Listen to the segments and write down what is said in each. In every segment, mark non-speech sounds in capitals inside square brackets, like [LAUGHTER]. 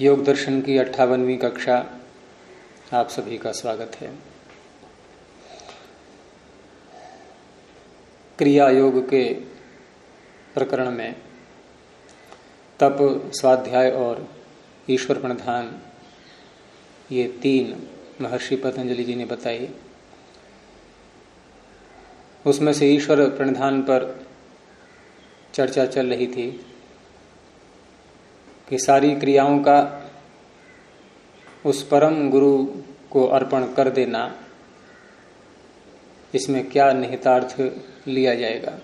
योग दर्शन की अट्ठावनवीं कक्षा आप सभी का स्वागत है। क्रिया योग के प्रकरण में तप, स्वाध्याय और ईश्वर प्रणधान, ये तीन महर्षि पतंजलि जी ने बताई। उसमें से ईश्वर प्रणधान पर चर्चा चल रही थी कि सारी क्रियाओं का उस परम गुरु को अर्पण कर देना, इसमें क्या निहितार्थ लिया जाएगा?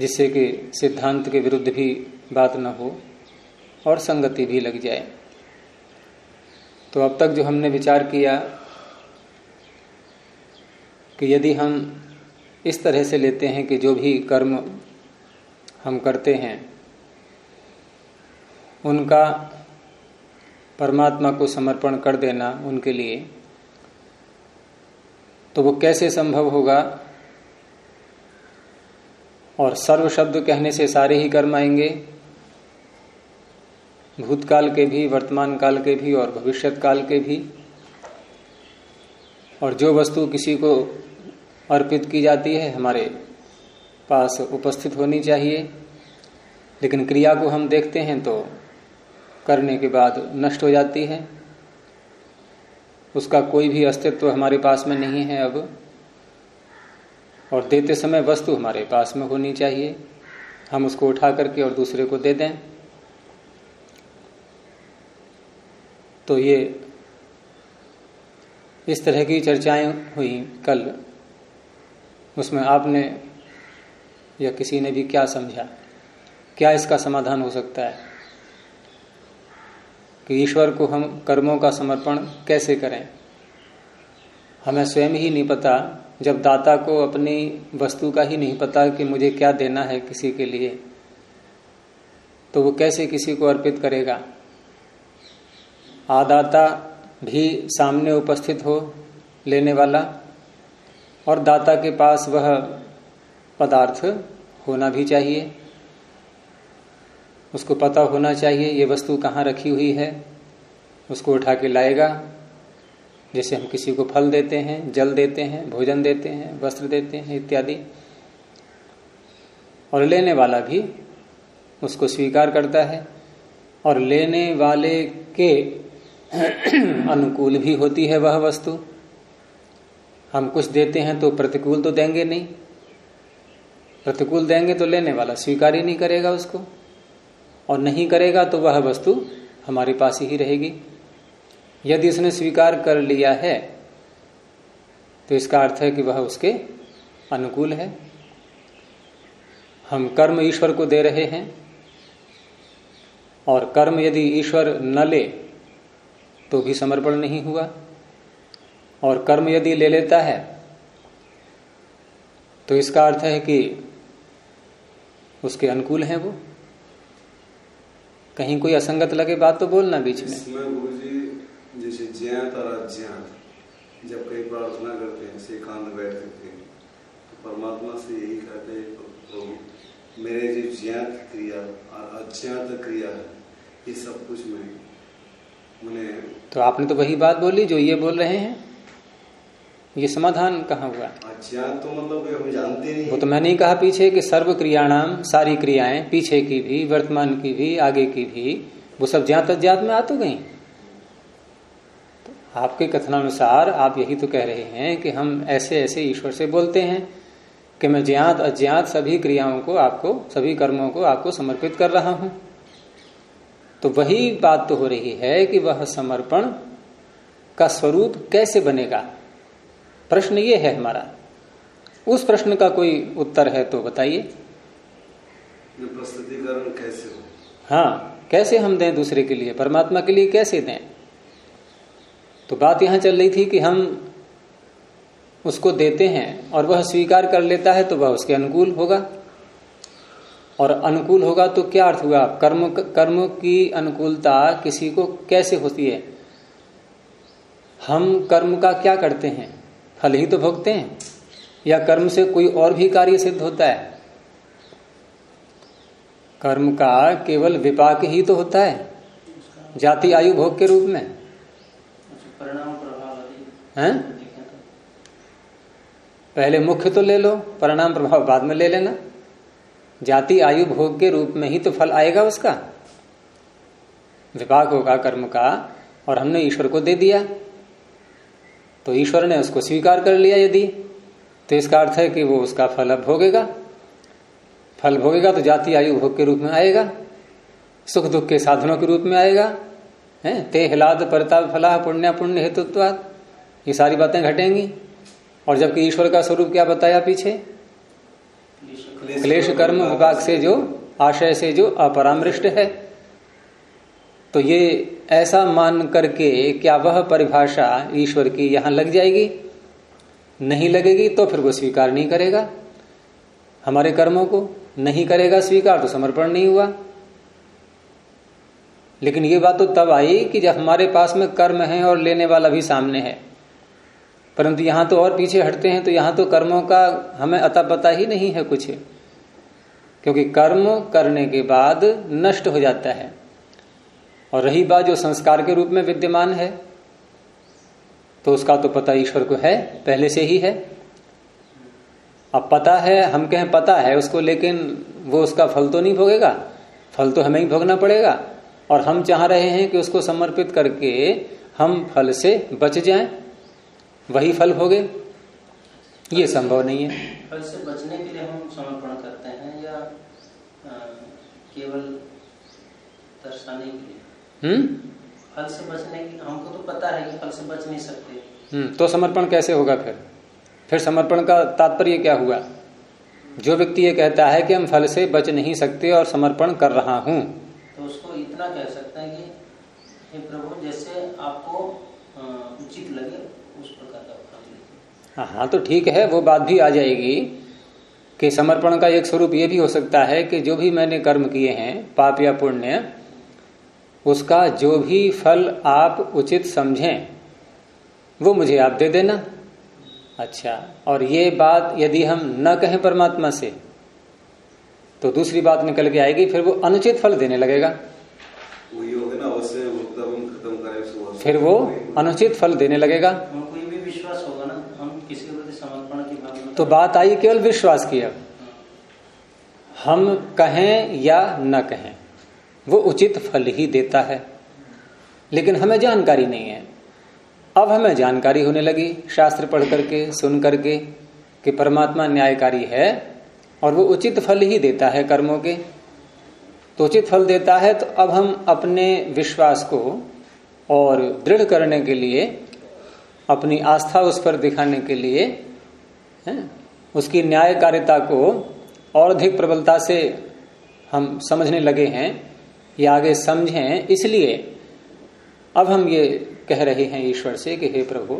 जिससे कि सिद्धांत के विरुद्ध भी बात न हो और संगति भी लग जाए। तो अब तक जो हमने विचार किया कि यदि हम इस तरह से लेते हैं कि जो भी कर्म हम करते हैं, उनका परमात्मा को समर्पण कर देना उनके लिए तो वो कैसे संभव होगा? और सर्व शब्द कहने से सारे ही कर्म आएँगे? भूतकाल के भी, वर्तमान काल के भी, और भविष्य काल के भी। और जो वस्तु किसी को अर्पित की जाती है, हमारे पास उपस्थित होनी चाहिए। लेकिन क्रिया को हम देखते हैं तो करने के बाद नष्ट हो जाती है। उसका कोई भी अस्तित्व हमारे पास में नहीं है अब। और देते समय वस्तु हमारे पास में होनी चाहिए। हम उसको उठा करके और दूसरे को दे दें। तो ये इस तरह की चर्चाएँ हुई कल। उसमें आपने या किसी ने भी क्या समझा? क्या इसका समाधान हो सकता है? कि ईश्वर को हम कर्मों का समर्पण कैसे करें? हमें स्वयं ही नहीं पता, जब दाता को अपनी वस्तु का ही नहीं पता कि मुझे क्या देना है किसी के लिए तो वो कैसे किसी को अर्पित करेगा? आदाता भी सामने उपस्थित हो लेने वाला और दाता के पास वह पदार्थ होना भी चाहिए। उसको पता होना चाहिए, ये वस्तु कहाँ रखी हुई है। उसको उठा के लाएगा, जैसे हम किसी को फल देते हैं, जल देते हैं, भोजन देते हैं, वस्त्र देते हैं, इत्यादि। और लेने वाला भी उसको स्वीकार करता है। और लेने वाले के [CLEARS THROAT] अनुकूल भी होती है वह वस्तु। हम कुछ देते हैं तो प्रतिकूल तो देंगे नहीं। प्रतिकूल देंगे तो लेने वाला स्वीकार ही नहीं करेगा उसको। और नहीं करेगा तो वह वस्तु हमारे पास ही रहेगी। यदि उसने स्वीकार कर लिया है तो इसका अर्थ है कि वह उसके अनुकूल है। हम कर्म ईश्वर को दे रहे हैं, और कर्म यदि ईश्वर न ले तो भी समर्पण नहीं हुआ। और कर्म यदि ले लेता है तो इसका अर्थ है कि उसके अनुकूल है वो। कहीं कोई असंगत लगे बात तो बोलना बीच में। जैसे ज्ञात और अज्ञात जब कहीं प्रार्थना करते हैं एकांत बैठ करते हैं तो परमात्मा से यही कहते हैं तो मेरे जो ज्ञात क्रिया और अज्ञात क्रिया है ये सब कुछ मैं उन्हें तो आपने तो वही बात बोली जो ये बोल रहे हैं। ये समाधान कहाँ हुआ? अज्ञात तो मतलब हम जानते नहीं वो तो मैंने कहा पीछे कि सर्व क्रियाणाम सारी क्रियाएँ पीछे की भी वर्तमान की भी आगे की भी वो सब ज्ञात अज्ञात में आ तो गई। तो आपके कथनानुसार आप यही तो कह रहे हैं कि हम ऐसे ऐसे ईश्वर से बोलते हैं कि मैं ज्ञात अज्ञात सभी क्रियाओं को आपको सभी कर्मों को आपको समर्पित कर रहा हूँ। तो वही बात तो हो रही है कि वह समर्पण का स्वरूप कैसे बनेगा? प्रश्न ये है हमारा। उस प्रश्न का कोई उत्तर है तो बताइए। प्रस्तुतिकरण कैसे हो? हाँ कैसे हम दें दूसरे के लिए? परमात्मा के लिए कैसे दें? तो बात यहाँ चल रही थी कि हम उसको देते हैं और वह स्वीकार कर लेता है तो वह उसके अनुकूल होगा। और अनुकूल होगा तो क्या अर्थ हुआ? कर्म कर्म की अनुकूलता किसी को कैसे होती है? हम कर्म का क्या करते हैं? फल ही तो भोगते हैं, या कर्म से कोई और भी कार्य सिद्ध होता है? कर्म का केवल विपाक ही तो होता है, जाति आयु भोग के रूप में। हैं? पहले मुख्य तो ले लो, परिणाम प्रभाव बाद में ले लेना। जाति आयु भोग के रूप में ही तो फल आएगा उसका। विपाक होगा कर्म का, और हमने ईश्वर को दे दिया। तो ईश्वर ने उसको स्वीकार कर लिया यदि। तो इसका अर्थ है कि वो उसका फल अब भोगेगा। फल भोगेगा तो जाति आयु भोग के रूप में आएगा। सुख दुख के साधनों के रूप में आएगा। है? ते हिलाद परताप फला पुण्य पुण्य हेतुत्वाद ये सारी बातें घटेंगी। और जबकि ईश्वर का स्वरूप क्या बताया पीछे? क्लेश कर्म विभाग से जो आशय से जो अपरामृष्ट है। तो ये ऐसा मान करके क्या वह परिभाषा ईश्वर की यहाँ लग जाएगी? नहीं लगेगी तो फिर वो स्वीकार नहीं करेगा। हमारे कर्मों को नहीं करेगा स्वीकार तो समर्पण नहीं हुआ। लेकिन ये बात तो तब आई कि जब हमारे पास में कर्म है और लेने वाला भी सामने है। परंतु यहाँ तो और पीछे हटते हैं तो यहाँ तो कर्मों का हमें अता पता ही नहीं है कुछ। क्योंकि कर्म करने के बाद नष्ट हो जाता है। और रही बात जो संस्कार के रूप में विद्यमान है तो उसका तो पता ईश्वर को है, पहले से ही है। अब पता है, हम कहें पता है उसको, लेकिन वो उसका फल तो नहीं भोगेगा, फल तो हमें ही भोगना पड़ेगा। और हम चाह रहे हैं कि उसको समर्पित करके हम फल से बच जाएँ, वही फल भोगे। ये संभव नहीं है। फल से बचने के लिए हम समर्पण करते हैं या केवल दर्शाने के लिए? हम्म? फल से बचने की हमको तो पता है कि फल से बच नहीं सकते। हम्म तो समर्पण कैसे होगा फिर? फिर समर्पण का तात्पर्य क्या हुआ? जो व्यक्ति ये कहता है कि हम फल से बच नहीं सकते और समर्पण कर रहा हूँ। तो उसको इतना कह सकते हैं कि हे प्रभु जैसे आपको उचित लगे उस प्रकार का हाँ हाँ तो ठीक है वो बात भी आ जाएगी कि समर्पण का एक स्वरूप ये भी हो सकता है कि जो भी मैंने कर्म किए हैं पाप या पुण्य उसका जो भी फल आप उचित समझें वो मुझे आप दे देना। अच्छा और ये बात यदि हम न कहें परमात्मा से तो दूसरी बात निकल के आएगी फिर वो अनुचित फल देने लगेगा। फिर वो अनुचित फल देने लगेगा। भी विश्वास होगा ना हम किसी के प्रति समर्पण की भावना तो बात आई केवल विश्वास की अब। हम कहें या न कहें। वो उचित फल ही देता है। लेकिन हमें जानकारी नहीं है। अब हमें जानकारी होने लगी शास्त्र पढ़ करके सुन करके कि परमात्मा न्यायकारी है और वो उचित फल ही देता है कर्मों के। तो उचित फल देता है तो अब हम अपने विश्वास को और दृढ़ करने के लिए अपनी आस्था उस पर दिखाने के लिए है, उसकी न्यायकारिता को और अधिक प्रबलता से हम समझने लगे हैं। या आगे समझें, इसलिए अब हम ये कह रहे हैं ईश्वर से कि हे प्रभु,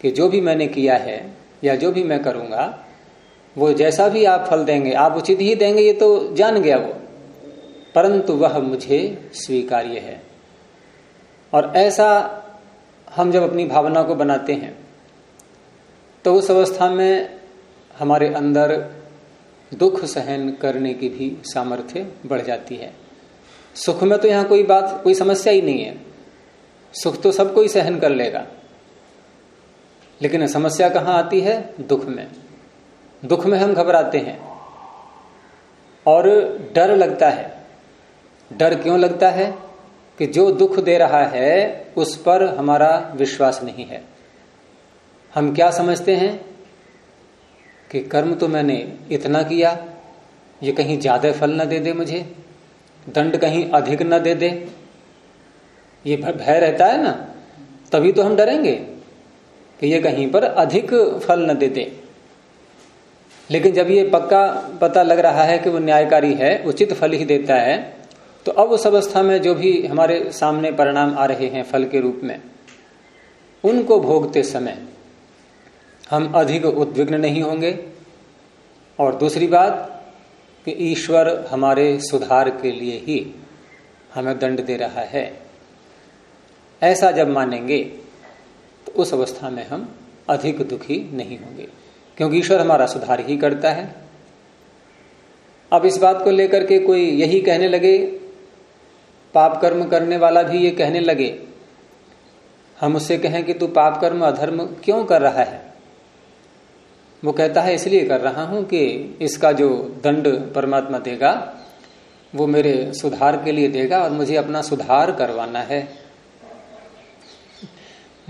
कि जो भी मैंने किया है या जो भी मैं करूँगा, वो जैसा भी आप फल देंगे, आप उचित ही देंगे, ये तो जान गया वो। परंतु वह मुझे स्वीकार्य है। और ऐसा हम जब अपनी भावना को बनाते हैं तो उस अवस्था में हमारे अंदर दुख सहन करने की भी सामर्थ्य बढ़ जाती है। सुख में तो यहाँ कोई बात, कोई समस्या ही नहीं है। सुख तो सब कोई सहन कर लेगा। लेकिन समस्या कहाँ आती है? दुख में। दुख में हम घबराते हैं। और डर लगता है। डर क्यों लगता है? कि जो दुख दे रहा है, उस पर हमारा विश्वास नहीं है। हम क्या समझते हैं? कि कर्म तो मैंने इतना किया, ये कहीं ज़्यादा फल ना दे दे मुझे। दंड कहीं अधिक न दे दे। ये भय रहता है ना, तभी तो हम डरेंगे कि ये कहीं पर अधिक फल न दे दे। लेकिन जब ये पक्का पता लग रहा है कि वो न्यायकारी है, उचित फल ही देता है तो अब उस अवस्था में जो भी हमारे सामने परिणाम आ रहे हैं फल के रूप में, उनको भोगते समय हम अधिक उद्विग्न नहीं होंगे। और दूसरी बात कि ईश्वर हमारे सुधार के लिए ही हमें दंड दे रहा है। ऐसा जब मानेंगे तो उस अवस्था में हम अधिक दुखी नहीं होंगे, क्योंकि ईश्वर हमारा सुधार ही करता है। अब इस बात को लेकर के कोई यही कहने लगे, पाप कर्म करने वाला भी ये कहने लगे, हम उससे कहें कि तू पाप कर्म अधर्म क्यों कर रहा है? वो कहता है, इसलिए कर रहा हूँ कि इसका जो दंड परमात्मा देगा, वो मेरे सुधार के लिए देगा और मुझे अपना सुधार करवाना है।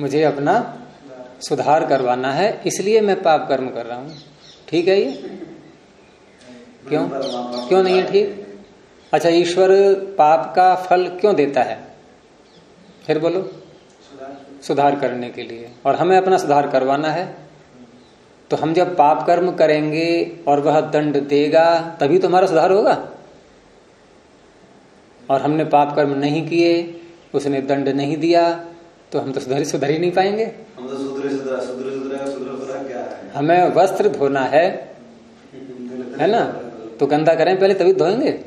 मुझे अपना सुधार करवाना है, इसलिए मैं पाप कर्म कर रहा हूँ। ठीक है ये? क्यों? क्यों नहीं है ठीक? अच्छा ईश्वर पाप का फल क्यों देता है? फिर बोलो। सुधार करने के लिए। और हमें अपना सुधार करवाना है। तो हम जब पाप कर्म करेंगे और वह दंड देगा तभी तो हमारा सुधार होगा। और हमने पाप कर्म नहीं किए उसने दंड नहीं दिया तो हम तो सुधर सुधर ही नहीं पाएँगे। हम तो सुधरे सुधरा सुधरे सुधरा सुधरा सुधरा क्या है? हमें वस्त्र धोना है है ना? तो गंदा करें पहले तभी धोएँगे।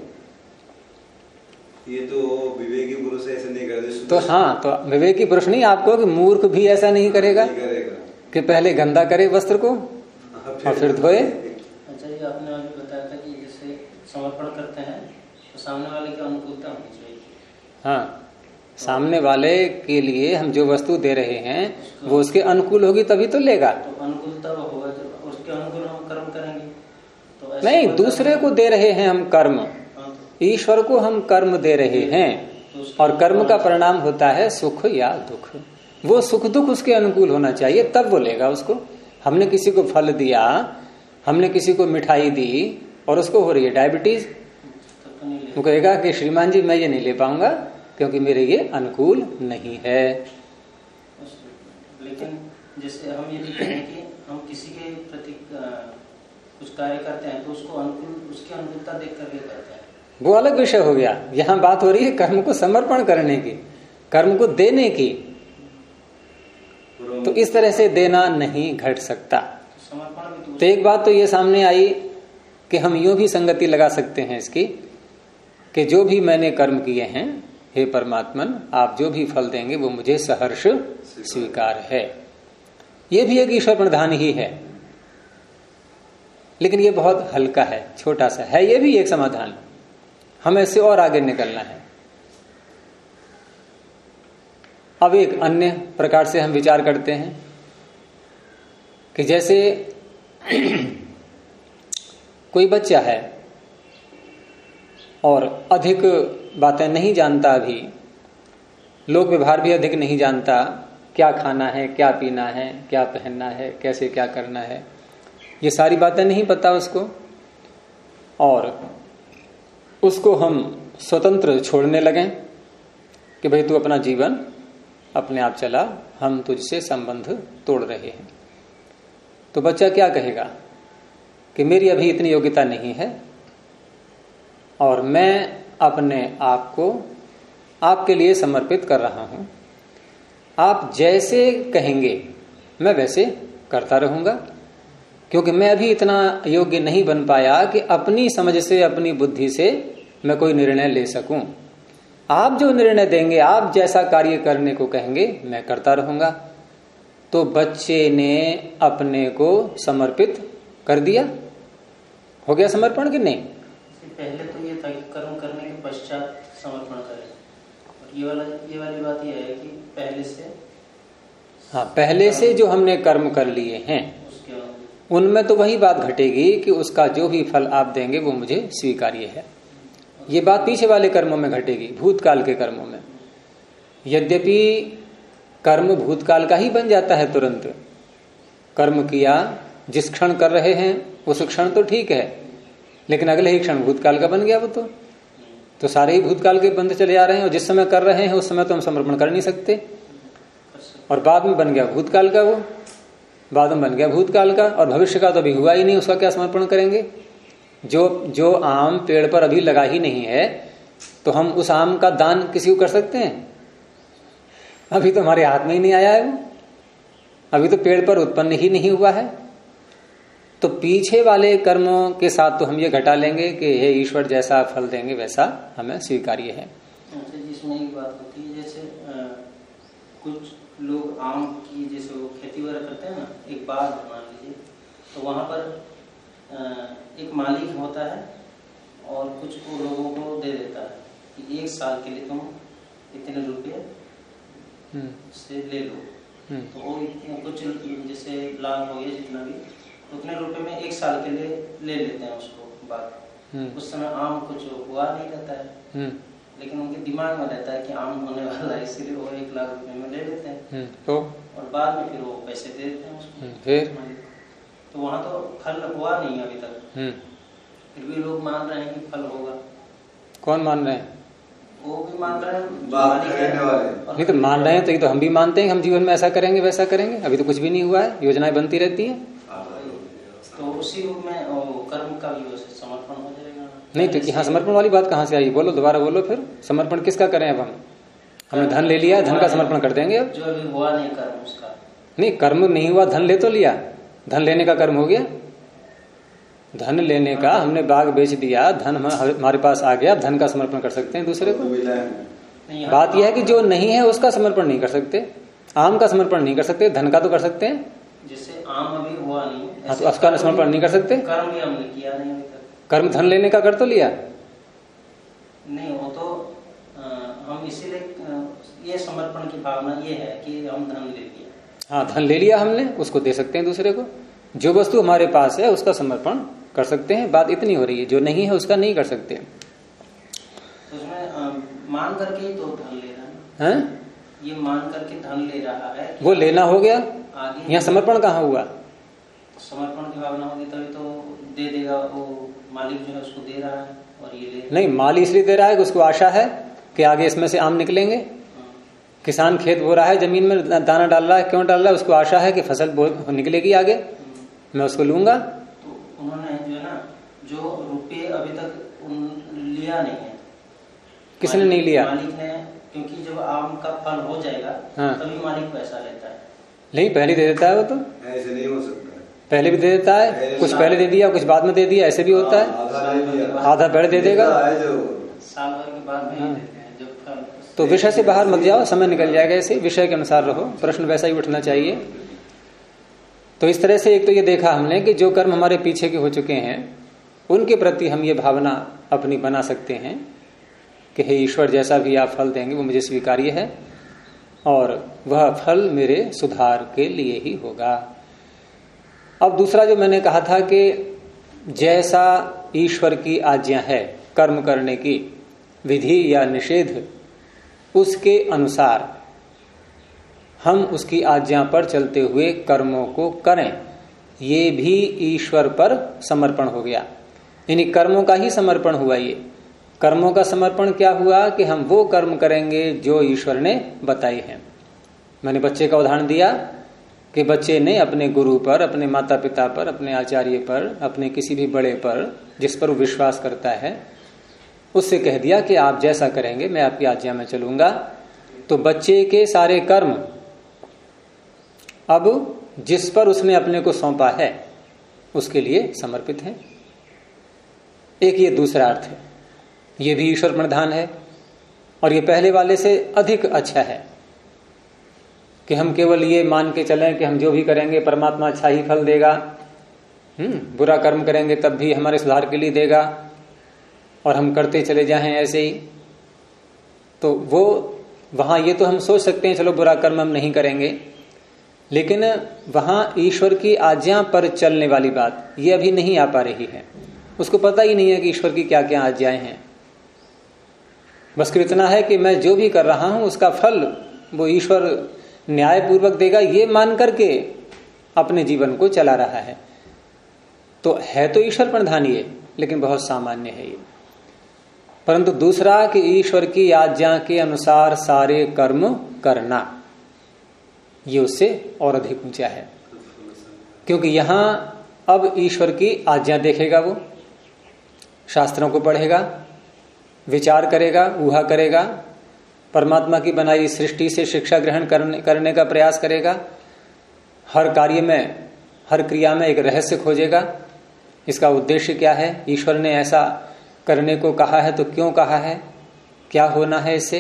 ये तो विवेकी पुरुष ऐसे नहीं करते तो हाँ तो विवेकी पुरुष नहीं आपको कि मूर्ख भी ऐसा नहीं करेगा नहीं करेगा। कि पहले गंदा करे वस्त्र को? और फिर धोए अच्छा ये आपने अभी बताया था कि जैसे समर्पण करते हैं तो सामने वाले की अनुकूलता होनी चाहिए। हाँ सामने वाले के लिए हम जो वस्तु दे रहे हैं वो उसके अनुकूल होगी तभी तो लेगा। तो अनुकूलता होगा जब उसके अनुकूल हम कर्म करेंगे तो ऐसा नहीं दूसरे को दे रहे हैं हम कर्म। हाँ, तो- ईश्वर को हम कर्म दे रहे हैं तो और कर्म का परिणाम होता है सुख या दुख। वो सुख दुख उसके अनुकूल होना चाहिए तब वो लेगा उसको। हमने किसी को फल दिया हमने किसी को मिठाई दी और उसको हो रही है डायबिटीज़ वो कहेगा कि श्रीमान जी मैं ये नहीं ले पाऊँगा क्योंकि मेरे ये अनुकूल नहीं है। लेकिन जैसे हम यदि कहें कि हम किसी के प्रति कुछ कार्य करते हैं तो उसको अनुकूल उसकी अनुकूलता देख करके करते हैं। वो अलग विषय हो गया। यहाँ बात हो रही है कर्म को समर्पण करने की कर्म को देने की। तो इस तरह से देना नहीं घट सकता। तो एक बात तो ये सामने आई कि हम यूँ भी संगति लगा सकते हैं इसकी कि जो भी मैंने कर्म किए हैं, हे परमात्मन, आप जो भी फल देंगे, वो मुझे सहर्ष स्वीकार है। ये भी एक ईश्वर प्रधान ही है। लेकिन ये बहुत हल्का है, छोटा सा है। ये भी एक समाधान। हमें इससे और आगे निकलना है। अब एक अन्य प्रकार से हम विचार करते हैं कि जैसे [CLEARS THROAT] कोई बच्चा है और अधिक बातें नहीं जानता अभी लोक व्यवहार भी अधिक नहीं जानता क्या खाना है, क्या पीना है, क्या पहनना है, कैसे क्या करना है, ये सारी बातें नहीं पता उसको, और उसको हम स्वतंत्र छोड़ने लगे कि भाई तू अपना जीवन अपने आप चला, हम तुझसे संबंध तोड़ रहे हैं। तो बच्चा क्या कहेगा कि मेरी अभी इतनी योग्यता नहीं है और मैं अपने आप को आपके लिए समर्पित कर रहा हूँ। आप जैसे कहेंगे, मैं वैसे करता रहूँगा, क्योंकि मैं अभी इतना योग्य नहीं बन पाया कि अपनी समझ से, अपनी बुद्धि से मैं कोई निर्णय ले सकूँ। आप जो निर्णय देंगे आप जैसा कार्य करने को कहेंगे मैं करता रहूँगा। तो बच्चे ने अपने को समर्पित कर दिया। हो गया समर्पण कि नहीं? पहले तो ये था कि कर्म करने के पश्चात समर्पण करें। और ये वाला ये वाली बात ये है कि पहले से हाँ पहले से जो हमने कर्म कर लिए हैं उनमें तो वही बात घटेगी कि उसका जो भी फल आप देंगे वो मुझे स्वीकार्य है। ये बात पीछे वाले कर्मों में घटेगी, भूतकाल के कर्मों में। यद्यपि कर्म भूतकाल का ही बन जाता है तुरंत। कर्म किया, जिस क्षण कर रहे हैं, उस क्षण तो ठीक है, लेकिन अगले ही क्षण भूतकाल का बन गया वो तो। तो सारे ही भूतकाल के बंद चले आ रहे हैं, और जिस समय कर रहे हैं, उस समय तो हम समर्पण कर नहीं सकते। और बाद में बन गया भूतकाल का वो। बाद में बन गया भूतकाल का, और भविष्य का तो अभी हुआ ही नहीं, उसका क्या समर्पण करेंगे? जो जो आम पेड़ पर अभी लगा ही नहीं है तो हम उस आम का दान किसी को कर सकते हैं? अभी तो हमारे हाथ में ही नहीं आया है वो। अभी तो पेड़ पर उत्पन्न ही नहीं हुआ है। तो पीछे वाले कर्मों के साथ तो हम ये घटा लेंगे कि हे ईश्वर, जैसा फल देंगे, वैसा हमें स्वीकार्य है। अच्छा कुछ लोग आम की, जैसे वो खेती वगैरह करते हैं ना, एक बाग मान लीजिए तो वहाँ पर एक मालिक होता है और कुछ वो लोगों को दे देता है कि एक साल के लिए तुम इतने रुपये हम्म। से ले लो। हम्म। तो वो कुछ जैसे लाभ हो गया जितना भी उतने रुपए में एक साल के लिए ले लेते हैं उसको बात। हम्म। उस समय आम कुछ हुआ नहीं रहता है। लेकिन उनके दिमाग में रहता है कि आम होने वाला है इसीलिए वो एक लाख रुपए में ले लेते हैं। तो? और बाद में फिर वो पैसे दे देते हैं उसको। फिर? तो वहाँ तो फल हुआ नहीं अभी तक। फिर भी लोग मान रहे हैं कि फल होगा। कौन मान रहे हैं? वो भी मान रहे हैं। नहीं तो मान रहे हैं तो ये तो हम भी मानते हैं हम जीवन में ऐसा करेंगे वैसा करेंगे। अभी तो कुछ भी नहीं हुआ है योजनाएँ बनती रहती है। तो उसी रूप में कर्म का भी समर्पण हो जाएगा। नहीं तो यहाँ समर्पण वाली बात कहाँ से आई? बोलो दोबारा बोलो फिर। समर्पण किसका करें अब हम? हमने धन ले लिया धन का समर्पण कर देंगे जो अभी हुआ नहीं कर्म उसका। नहीं कर्म नहीं हुआ धन ले तो लिया। धन लेने का कर्म हो गया? धन लेने का हमने बाग बेच दिया धन हमारे पास आ गया धन का समर्पण कर सकते हैं दूसरे को? बात यह है कि जो नहीं है उसका समर्पण नहीं कर सकते। आम का समर्पण नहीं कर सकते धन का तो कर सकते हैं। जिससे आम अभी हुआ नहीं हाँ तो उसका समर्पण नहीं कर सकते। कर्म भी हमने किया नहीं कर्म धन लेने का कर तो लिया। नहीं वो तो आ, हम इसीलिए ये समर्पण की भावना ये है कि हम धन ले लिया हाँ धन ले लिया हमने उसको दे सकते हैं दूसरे को। जो वस्तु हमारे पास है उसका समर्पण कर सकते हैं। बात इतनी हो रही है जो नहीं है उसका नहीं कर सकते। तो उसमें मान करके ही तो धन ले रहा है ये मान करके धन ले रहा है वो लेना हो गया। यहाँ समर्पण कहाँ हुआ? समर्पण की भावना होगी तभी तो दे देगा वो मालिक जो है उसको दे रहा है और ये ले नहीं माल इसलिए दे रहा है कि उसको आशा है कि आगे इसमें से आम निकलेंगे। हाँ। किसान खेत बो रहा है ज़मीन में दाना डाल रहा है क्यों डाल रहा है? उसको आशा है कि फ़सल निकलेगी आगे। मैं उसको लूँगा। तो उन्होंने जो है ना जो रुपये अभी तक लिया नहीं है। किसने नहीं लिया? मालिक ने क्योंकि जब आम का फल हो जाएगा हाँ। तभी मालिक पैसा लेता है। नहीं पहले दे देता है वो तो। ऐसे नहीं हो सकता पहले भी दे देता है कुछ पहले दे दिया कुछ बाद में दे दिया ऐसे भी होता है। आधा पहले दे देगा। साल भर के बाद। तो विषय से बाहर मत जाओ, समय निकल जाएगा ऐसे विषय के अनुसार रहो, प्रश्न वैसा ही उठना चाहिए। तो इस तरह से एक तो ये देखा हमने कि जो कर्म हमारे पीछे के हो चुके हैं, उनके प्रति हम ये भावना अपनी बना सकते हैं कि हे ईश्वर, जैसा भी आप फल देंगे, वो मुझे स्वीकार्य है और वह फल मेरे सुधार के लिए ही होगा। अब दूसरा जो मैंने कहा था कि जैसा ईश्वर की आज्ञा है, कर्म करने की विधि या निषेध उसके अनुसार हम उसकी आज्ञा पर चलते हुए कर्मों को करें। ये भी ईश्वर पर समर्पण हो गया। यानी कर्मों का ही समर्पण हुआ ये। कर्मों का समर्पण क्या हुआ कि हम वो कर्म करेंगे जो ईश्वर ने बताई है। मैंने बच्चे का उदाहरण दिया कि बच्चे ने अपने गुरु पर, अपने माता पिता पर, अपने आचार्य पर, अपने किसी भी बड़े पर, जिस पर वो विश्वास करता है उससे कह दिया कि आप जैसा करेंगे, मैं आपकी आज्ञा में चलूँगा। तो बच्चे के सारे कर्म अब जिस पर उसने अपने को सौंपा है, उसके लिए समर्पित है। एक ये दूसरा अर्थ है, ये भी ईश्वर प्रधान है, और ये पहले वाले से अधिक अच्छा है कि हम केवल ये मान के चलें कि हम जो भी करेंगे, परमात्मा अच्छा ही फल देगा। हम्म बुरा कर्म करेंगे तब भी हमारे सुधार के लिए देगा। और हम करते चले जाएँ ऐसे ही। तो वो, वहाँ ये तो हम सोच सकते हैं, चलो बुरा कर्म हम नहीं करेंगे। लेकिन वहाँ ईश्वर की आज्ञा पर चलने वाली बात, ये अभी नहीं आ पा रही है। उसको पता ही नहीं है कि ईश्वर की क्या क्या आज्ञाएँ हैं। बस इतना है कि मैं जो भी कर रहा हूँ, उसका फल वो ईश्वर न्यायपूर्वक देगा, ये मान करके अपने जीवन को चला रहा है। तो है तो ईश्वर प्रधान ये, लेकिन बहुत सामान्य है ये। परंतु दूसरा कि ईश्वर की आज्ञा के अनुसार सारे कर्म करना। ये उससे और अधिक ऊँचा है। क्योंकि यहाँ अब ईश्वर की आज्ञा देखेगा वो, शास्त्रों को पढ़ेगा, विचार करेगा, ऊहा करेगा, परमात्मा की बनाई सृष्टि से शिक्षा ग्रहण करने करने का प्रयास करेगा, हर कार्य में, हर क्रिया में एक रहस्य खोजेगा। इसका उद्देश्य क्या है? ईश्वर ने ऐसा करने को कहा है तो क्यों कहा है? क्या होना है इससे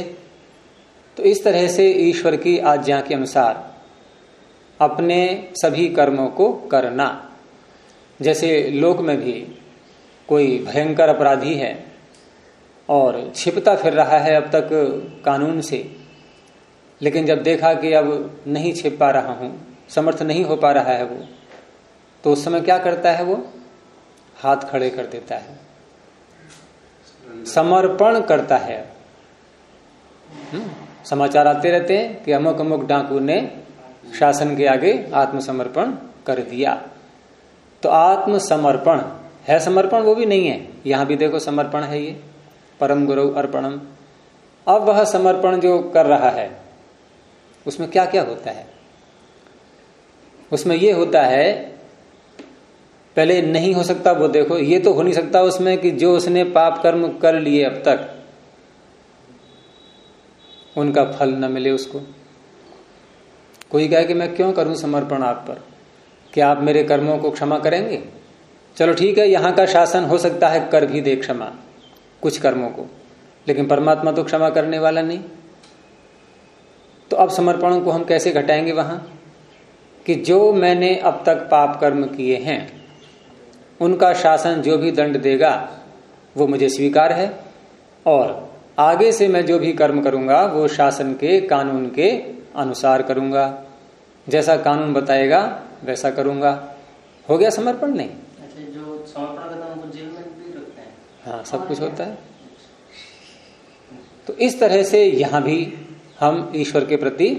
तो इस तरह से ईश्वर की आज्ञा के अनुसार अपने सभी कर्मों को करना। जैसे लोक में भी कोई भयंकर अपराधी है और छिपता फिर रहा है अब तक कानून से, लेकिन जब देखा कि अब नहीं छिप पा रहा हूँ, समर्थ नहीं हो पा रहा है वो तो उस समय क्या करता है वो? हाथ खड़े कर देता है। समर्पण करता है। हम्म, समाचार आते रहते हैं कि अमुक अमुक डाकू ने शासन के आगे आत्मसमर्पण कर दिया। तो आत्मसमर्पण है समर्पण? वो भी नहीं है। यहाँ भी देखो समर्पण है ये। परम गुरु अर्पणम। अब वह समर्पण जो कर रहा है उसमें क्या क्या होता है? उसमें यह होता है पहले नहीं हो सकता, वो देखो, ये तो हो नहीं सकता उसमें कि जो उसने पाप कर्म कर लिए अब तक, उनका फल न मिले उसको। कोई कहे कि मैं क्यों करूँ समर्पण आप पर? क्या आप मेरे कर्मों को क्षमा करेंगे? चलो ठीक है, यहाँ का शासन हो सकता है, कर भी दे क्षमा, कुछ कर्मों को, लेकिन परमात्मा तो क्षमा करने वाला नहीं। तो अब समर्पणों को हम कैसे घटाएँगे वहाँ? कि जो मैंने अब तक पाप कर्म किए हैं उनका शासन जो भी दंड देगा वो मुझे स्वीकार है। और आगे से मैं जो भी कर्म करूँगा वो शासन के कानून के अनुसार करूँगा। जैसा कानून बताएगा वैसा करूँगा। हो गया समर्पण? नहीं। अच्छा जो समर्पण करता है उनको जेल में भी रखते हैं? हाँ सब कुछ होता है। तो इस तरह से यहाँ भी हम ईश्वर के प्रति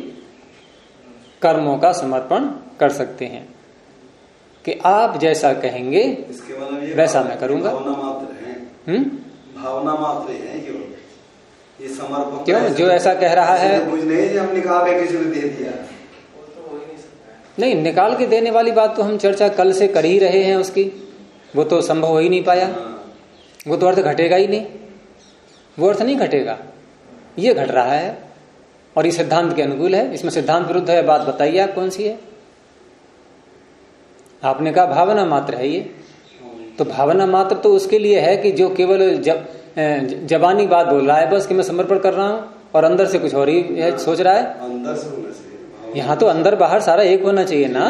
कर्मों का समर्पण कर सकते हैं। कि आप जैसा कहेंगे मतलब वैसा मैं करूँगा। भावना मात्र है। हम्म? है ये समर्पण क्यों? जो ऐसा कह रहा है- नहीं हम निकाल के किसी ने दे दिया। नहीं निकाल के देने वाली बात तो हम चर्चा कल से कर ही रहे हैं उसकी। वो तो संभव हो ही नहीं पाया। हाँ। वो तो अर्थ घटेगा ही नहीं। वो अर्थ नहीं घटेगा। ये घट रहा है और ये सिद्धांत के अनुकूल है। इसमें सिद्धांत विरुद्ध है बात बताइए आप कौन सी है? आपने कहा भावना मात्र है ये। तो भावना मात्र तो उसके लिए है कि जो केवल जब जबानी बात बोल रहा है बस कि मैं समर्पण कर रहा हूँ और अंदर से कुछ और ही है, सोच रहा है। अंदर से होना चाहिए। यहाँ तो अंदर बाहर सारा एक होना चाहिए ना।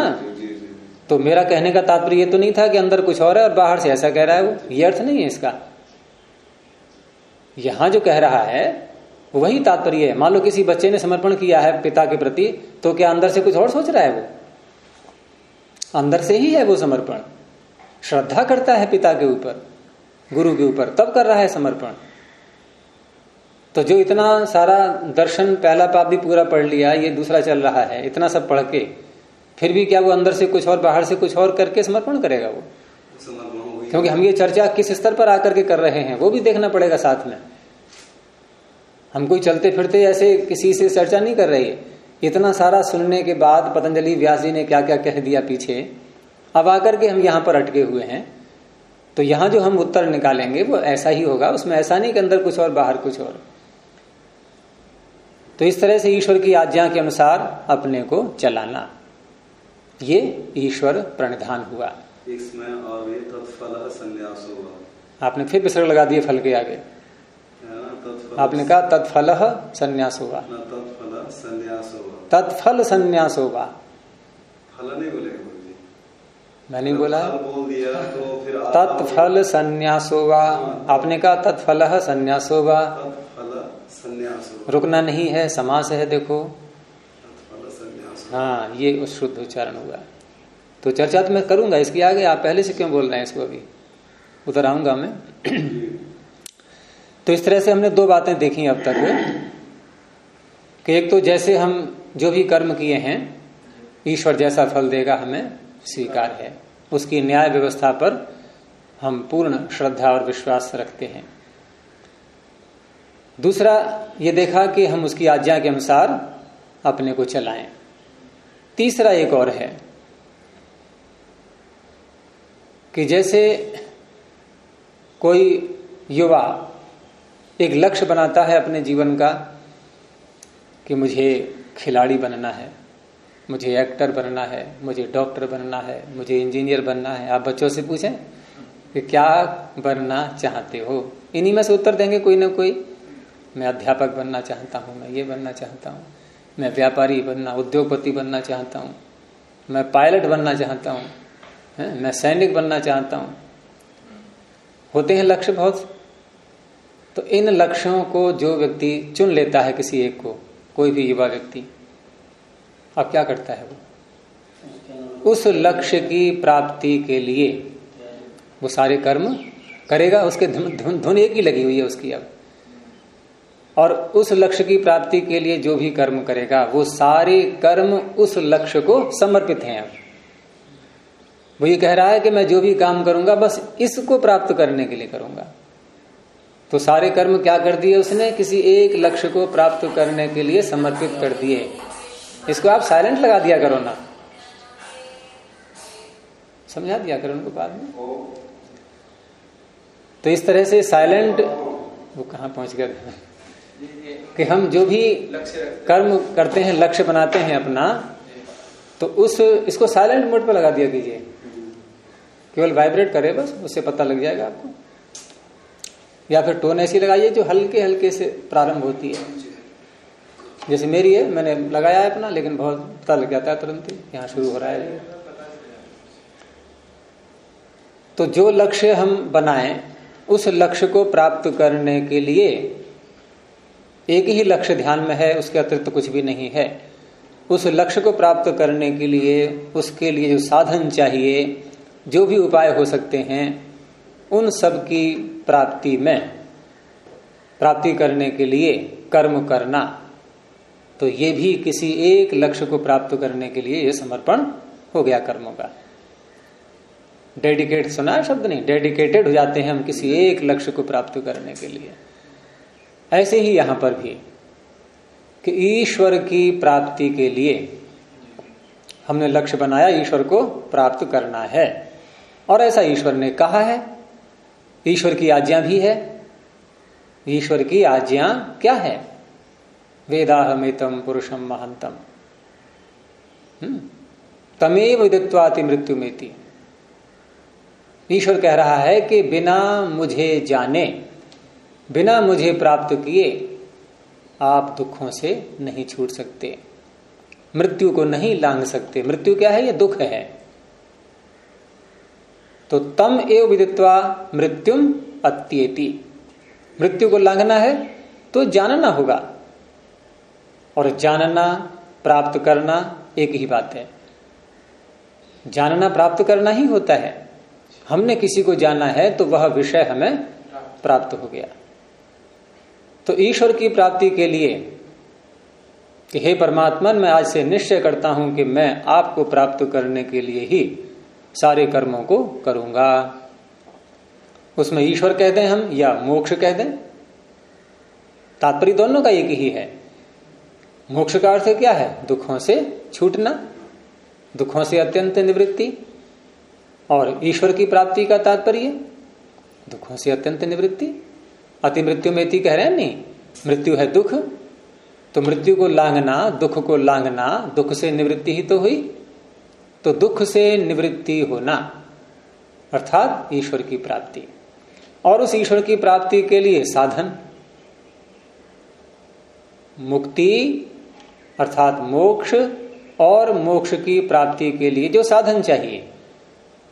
तो मेरा कहने का तात्पर्य ये तो नहीं था कि अंदर कुछ और है और बाहर से ऐसा कह रहा है वो। ये अर्थ नहीं है इसका। यहाँ जो कह रहा है वही तात्पर्य है। मान लो किसी बच्चे ने समर्पण किया है पिता के प्रति तो क्या अंदर से कुछ और सोच रहा है वो? अंदर से ही है वो समर्पण। श्रद्धा करता है पिता के ऊपर, गुरु के ऊपर, तब कर रहा है समर्पण। तो जो इतना सारा दर्शन, पहला पाप भी पूरा पढ़ लिया, ये दूसरा चल रहा है, इतना सब पढ़ के, फिर भी क्या वो अंदर से कुछ और, बाहर से कुछ और करके समर्पण करेगा वो? क्योंकि हम ये चर्चा किस स्तर पर आकर के कर रहे हैं, वो भी देखना पड़ेगा साथ में। हम कोई चलते फिरते ऐसे किसी से चर्चा नहीं कर रही है। इतना सारा सुनने के बाद पतंजलि व्यास जी ने क्या क्या कह दिया पीछे? अब आकर के हम यहाँ पर अटके हुए हैं। तो यहाँ जो हम उत्तर निकालेंगे वो ऐसा ही होगा। उसमें ऐसा नहीं कि अंदर कुछ और बाहर कुछ और। तो इस तरह से ईश्वर की आज्ञा के अनुसार अपने को चलाना। ये ईश्वर प्रणिधान हुआ। आपने फिर विसर्ग लगा दिए फल के आगे। है आपने कहा तत्फल संन्यास हुआ तत्फल संन्यास होगा। फल नहीं जी मैंने बोला बोल तो फिर तत्फल संन्यास होगा। आपने कहा तत्फल संन्यास होगा। रुकना नहीं है समास है देखो। हाँ ये शुद्ध उच्चारण हुआ। तो चर्चा तो मैं करूँगा इसकी आगे आप पहले से क्यों बोल रहे हैं इसको अभी? उधर आऊँगा मैं। तो इस तरह से हमने दो बातें देखी अब तक। कि एक तो जैसे हम जो भी कर्म किए हैं, ईश्वर जैसा फल देगा हमें, स्वीकार है। उसकी न्याय व्यवस्था पर हम पूर्ण श्रद्धा और विश्वास रखते हैं। दूसरा, ये देखा कि हम उसकी आज्ञा के अनुसार अपने को चलाएँ। तीसरा एक और है कि जैसे कोई युवा एक लक्ष्य बनाता है अपने जीवन का कि मुझे खिलाड़ी बनना है, मुझे एक्टर बनना है, मुझे डॉक्टर बनना है, मुझे इंजीनियर बनना है। आप बच्चों से पूछें कि क्या बनना चाहते हो? इन्हीं में से उत्तर देंगे कोई ना कोई, मैं अध्यापक बनना चाहता हूँ, मैं ये बनना चाहता हूँ, मैं व्यापारी बनना, उद्योगपति बनना चाहता हूँ, मैं पायलट बनना चाहता हूँ, मैं सैनिक बनना चाहता हूँ। होते हैं लक्ष्य बहुत। तो इन लक्ष्यों को जो व्यक्ति चुन लेता है किसी एक को कोई भी युवा व्यक्ति। अब क्या करता है वो? उस लक्ष्य की प्राप्ति के लिए वो सारे कर्म करेगा, उसके धुन धुन एक ही लगी हुई है उसकी अब। और उस लक्ष्य की प्राप्ति के लिए जो भी कर्म करेगा, वो सारे कर्म उस लक्ष्य को समर्पित हैं अब। वो ये कह रहा है कि मैं जो भी काम करूँगा, बस इसको प्राप्त करने के लिए करूँगा। तो सारे कर्म क्या कर दिए उसने? किसी एक लक्ष्य को प्राप्त करने के लिए समर्पित कर दिए। इसको आप साइलेंट लगा दिया करो ना। समझा दिया करो उनको बाद में? तो इस तरह से साइलेंट वो कहा पहुँच गए? कि हम जो भी कर्म करते हैं, लक्ष्य बनाते हैं अपना तो उस इसको साइलेंट मोड पर लगा दिया कीजिए। केवल वाइब्रेट करे बस, उससे पता लग जाएगा आपको। या फिर टोन ऐसी लगाइए जो हल्के हल्के से प्रारंभ होती है। जैसे मेरी है, मैंने लगाया है अपना, लेकिन बहुत पता लग जाता है तुरंत ही। यहाँ शुरू हो रहा है। तो जो लक्ष्य हम बनाए, उस लक्ष्य को प्राप्त करने के लिए एक ही लक्ष्य ध्यान में है, उसके अतिरिक्त कुछ भी नहीं है। उस लक्ष्य को प्राप्त करने के लिए, उसके लिए जो साधन चाहिए, जो भी उपाय हो सकते हैं उन सब की प्राप्ति में, प्राप्ति करने के लिए कर्म करना तो ये भी किसी एक लक्ष्य को प्राप्त करने के लिए ये समर्पण हो गया कर्मों का। डेडिकेट सुना शब्द नहीं? डेडिकेटेड हो जाते हैं हम किसी एक लक्ष्य को प्राप्त करने के लिए। ऐसे ही यहाँ पर भी कि ईश्वर की प्राप्ति के लिए हमने लक्ष्य बनाया, ईश्वर को प्राप्त करना है। और ऐसा ईश्वर ने कहा है ईश्वर की आज्ञा भी है। ईश्वर की आज्ञा क्या है? वेदाहमेतम पुरुषम महंतम हम्म? तमेव विदित्वाति मृत्यु में ईश्वर कह रहा है कि बिना मुझे जाने, बिना मुझे प्राप्त किए आप दुखों से नहीं छूट सकते। मृत्यु को नहीं लांग सकते। मृत्यु क्या है? यह दुख है। तो तम एव विदित्वा मृत्युम अत्येति। मृत्यु को लांघना है तो जानना होगा। और जानना, प्राप्त करना एक ही बात है। जानना, प्राप्त करना ही होता है। हमने किसी को जाना है तो वह विषय हमें प्राप्त हो गया। तो ईश्वर की प्राप्ति के लिए कि हे परमात्मा मैं आज से निश्चय करता हूँ कि मैं आपको प्राप्त करने के लिए ही सारे कर्मों को करूँगा। उसमें ईश्वर कह दें हम या मोक्ष कह दें। तात्पर्य दोनों का एक ही है। मोक्ष का अर्थ क्या है? दुखों से छूटना, दुखों से अत्यंत निवृत्ति। और ईश्वर की प्राप्ति का तात्पर्य, दुखों से अत्यंत निवृत्ति। अति मृत्यु में कह रहे हैं, नहीं, मृत्यु है दुख। तो मृत्यु को लांगना दुख को लांगना दुख से निवृत्ति ही तो हुई। तो दुख से निवृत्ति होना, अर्थात ईश्वर की प्राप्ति। और उस ईश्वर की प्राप्ति के लिए साधन, मुक्ति, अर्थात मोक्ष और मोक्ष की प्राप्ति के लिए जो साधन चाहिए,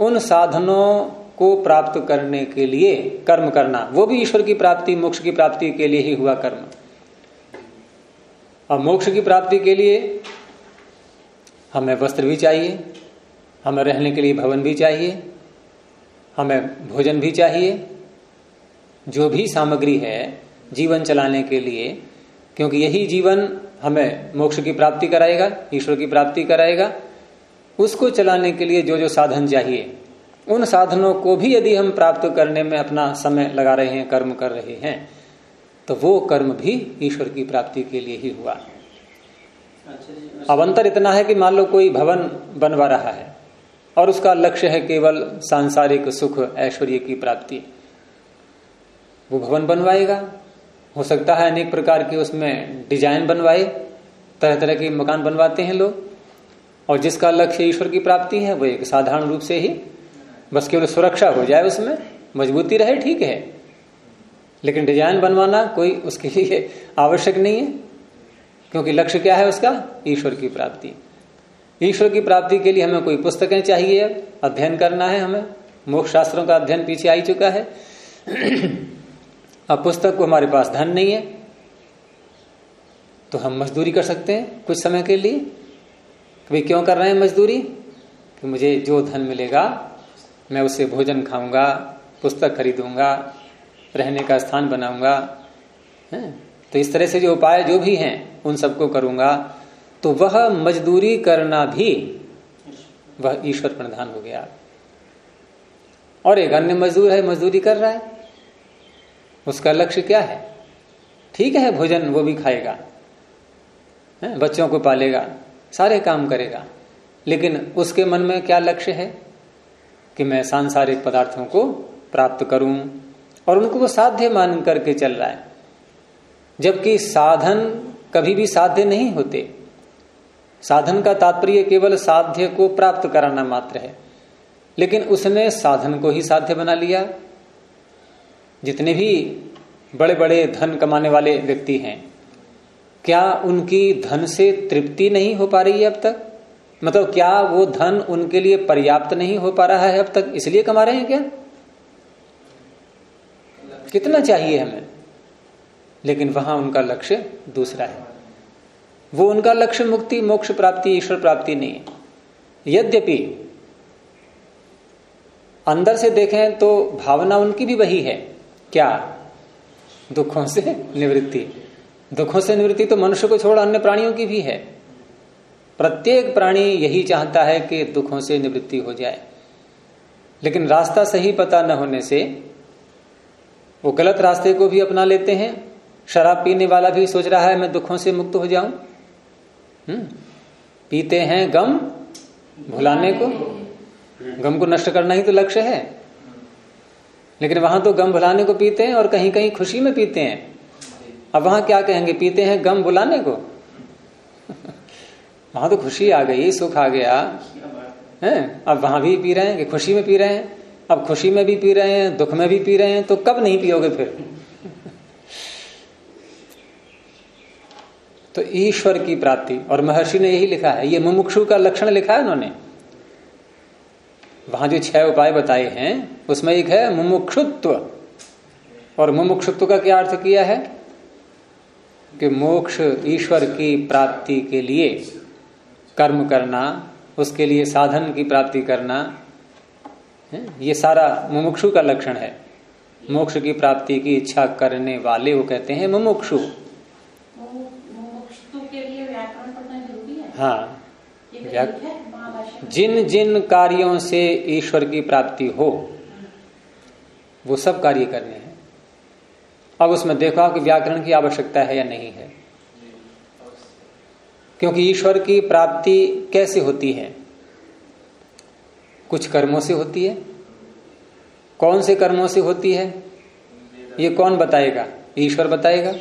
उन साधनों को प्राप्त करने के लिए कर्म करना, वो भी ईश्वर की प्राप्ति, मोक्ष की प्राप्ति के लिए ही हुआ कर्म। और मोक्ष की प्राप्ति के लिए हमें वस्त्र भी चाहिए, हमें रहने के लिए भवन भी चाहिए, हमें भोजन भी चाहिए। जो भी सामग्री है जीवन चलाने के लिए, क्योंकि यही जीवन हमें मोक्ष की प्राप्ति कराएगा, ईश्वर की प्राप्ति कराएगा, उसको चलाने के लिए जो जो साधन चाहिए, उन साधनों को भी यदि हम प्राप्त करने में अपना समय लगा रहे हैं, कर्म कर रहे हैं तो वो कर्म भी ईश्वर की प्राप्ति के लिए ही हुआ। अच्छा अब अंतर इतना है कि मान लो कोई भवन बनवा रहा है, और उसका लक्ष्य है केवल सांसारिक सुख, ऐश्वर्य की प्राप्ति। वो भवन बनवाएगा। हो सकता है अनेक प्रकार की उसमें डिज़ाइन बनवाए तरह तरह के मकान बनवाते हैं लोग, और जिसका लक्ष्य ईश्वर की प्राप्ति है, वो एक साधारण रूप से ही, बस केवल सुरक्षा हो जाए उसमें, मजबूती रहे, ठीक है। लेकिन डिज़ाइन बनवाना कोई उसके लिए आवश्यक नहीं है। क्योंकि लक्ष्य क्या है उसका? ईश्वर की प्राप्ति। ईश्वर की प्राप्ति के लिए हमें कोई पुस्तकें चाहिए। अध्ययन करना है हमें। मोक्ष शास्त्रों का अध्ययन पीछे आ चुका है। अब पुस्तक को हमारे पास धन नहीं है। तो हम मजदूरी कर सकते हैं कुछ समय के लिए। कभी क्यों कर रहे हैं मजदूरी? कि मुझे जो धन मिलेगा, मैं उससे भोजन खाऊँगा, पुस्तक खरीदूँगा, रहने का स्थान बनाऊँगा। तो इस तरह से जो उपाय जो भी हैं, उन सबको करूँगा। तो वह मजदूरी करना भी वह ईश्वर प्रधान हो गया। और एक अन्य मजदूर है, मजदूरी कर रहा है। उसका लक्ष्य क्या है? ठीक है, भोजन वो भी खाएगा, है? बच्चों को पालेगा, सारे काम करेगा। लेकिन उसके मन में क्या लक्ष्य है? कि मैं सांसारिक पदार्थों को प्राप्त करूँ और उनको वो साध्य मान करके चल रहा है। जबकि साधन कभी भी साध्य नहीं होते। साधन का तात्पर्य केवल साध्य को प्राप्त कराना मात्र है। लेकिन उसने साधन को ही साध्य बना लिया। जितने भी बड़े बड़े धन कमाने वाले व्यक्ति हैं, क्या उनकी धन से तृप्ति नहीं हो पा रही है अब तक? मतलब क्या वो धन उनके लिए पर्याप्त नहीं हो पा रहा है अब तक? इसलिए कमा रहे हैं क्या? कितना चाहिए हमें? लेकिन वहाँ उनका लक्ष्य दूसरा है। वो उनका लक्ष्य मुक्ति, मोक्ष प्राप्ति, ईश्वर प्राप्ति नहीं है। यद्यपि अंदर से देखें तो भावना उनकी भी वही है। क्या? दुखों से निवृत्ति। दुखों से निवृत्ति तो मनुष्य को छोड़ अन्य प्राणियों की भी है। प्रत्येक प्राणी यही चाहता है कि दुखों से निवृत्ति हो जाए। लेकिन रास्ता सही पता न होने से वो गलत रास्ते को भी अपना लेते हैं। शराब पीने वाला भी सोच रहा है, मैं दुखों से मुक्त हो जाऊँ। हम्म पीते हैं गम भुलाने को। गम को नष्ट करना ही तो लक्ष्य है। लेकिन वहाँ तो गम भुलाने को पीते हैं और कहीं कहीं खुशी में पीते हैं। अब वहाँ क्या कहेंगे? पीते हैं गम भुलाने को। [LAUGHS] वहाँ तो खुशी आ गई, सुख आ गया। है? अब वहाँ भी पी रहे हैं कि खुशी में पी रहे हैं। अब खुशी में भी पी रहे हैं, दुख में भी पी रहे हैं तो कब नहीं पियोगे फिर? तो ईश्वर की प्राप्ति। और महर्षि ने यही लिखा है। ये मुमुक्षु का लक्षण लिखा है उन्होंने। वहाँ जो छह उपाय बताए हैं, उसमें एक है मुमुक्षुत्व। और मुमुक्षुत्व का क्या अर्थ किया है? कि मोक्ष ईश्वर की प्राप्ति के लिए कर्म करना, उसके लिए साधन की प्राप्ति करना ये सारा मुमुक्षु का लक्षण है। मोक्ष की प्राप्ति की इच्छा करने वाले वो कहते हैं मुमुक्षु। हाँ। जिन जिन कार्यों से ईश्वर की प्राप्ति हो वो सब कार्य करने हैं। अब उसमें देखो कि व्याकरण की आवश्यकता है या नहीं है। क्योंकि ईश्वर की प्राप्ति कैसे होती है? कुछ कर्मों से होती है। कौन से कर्मों से होती है? ये कौन बताएगा? ईश्वर बताएगा।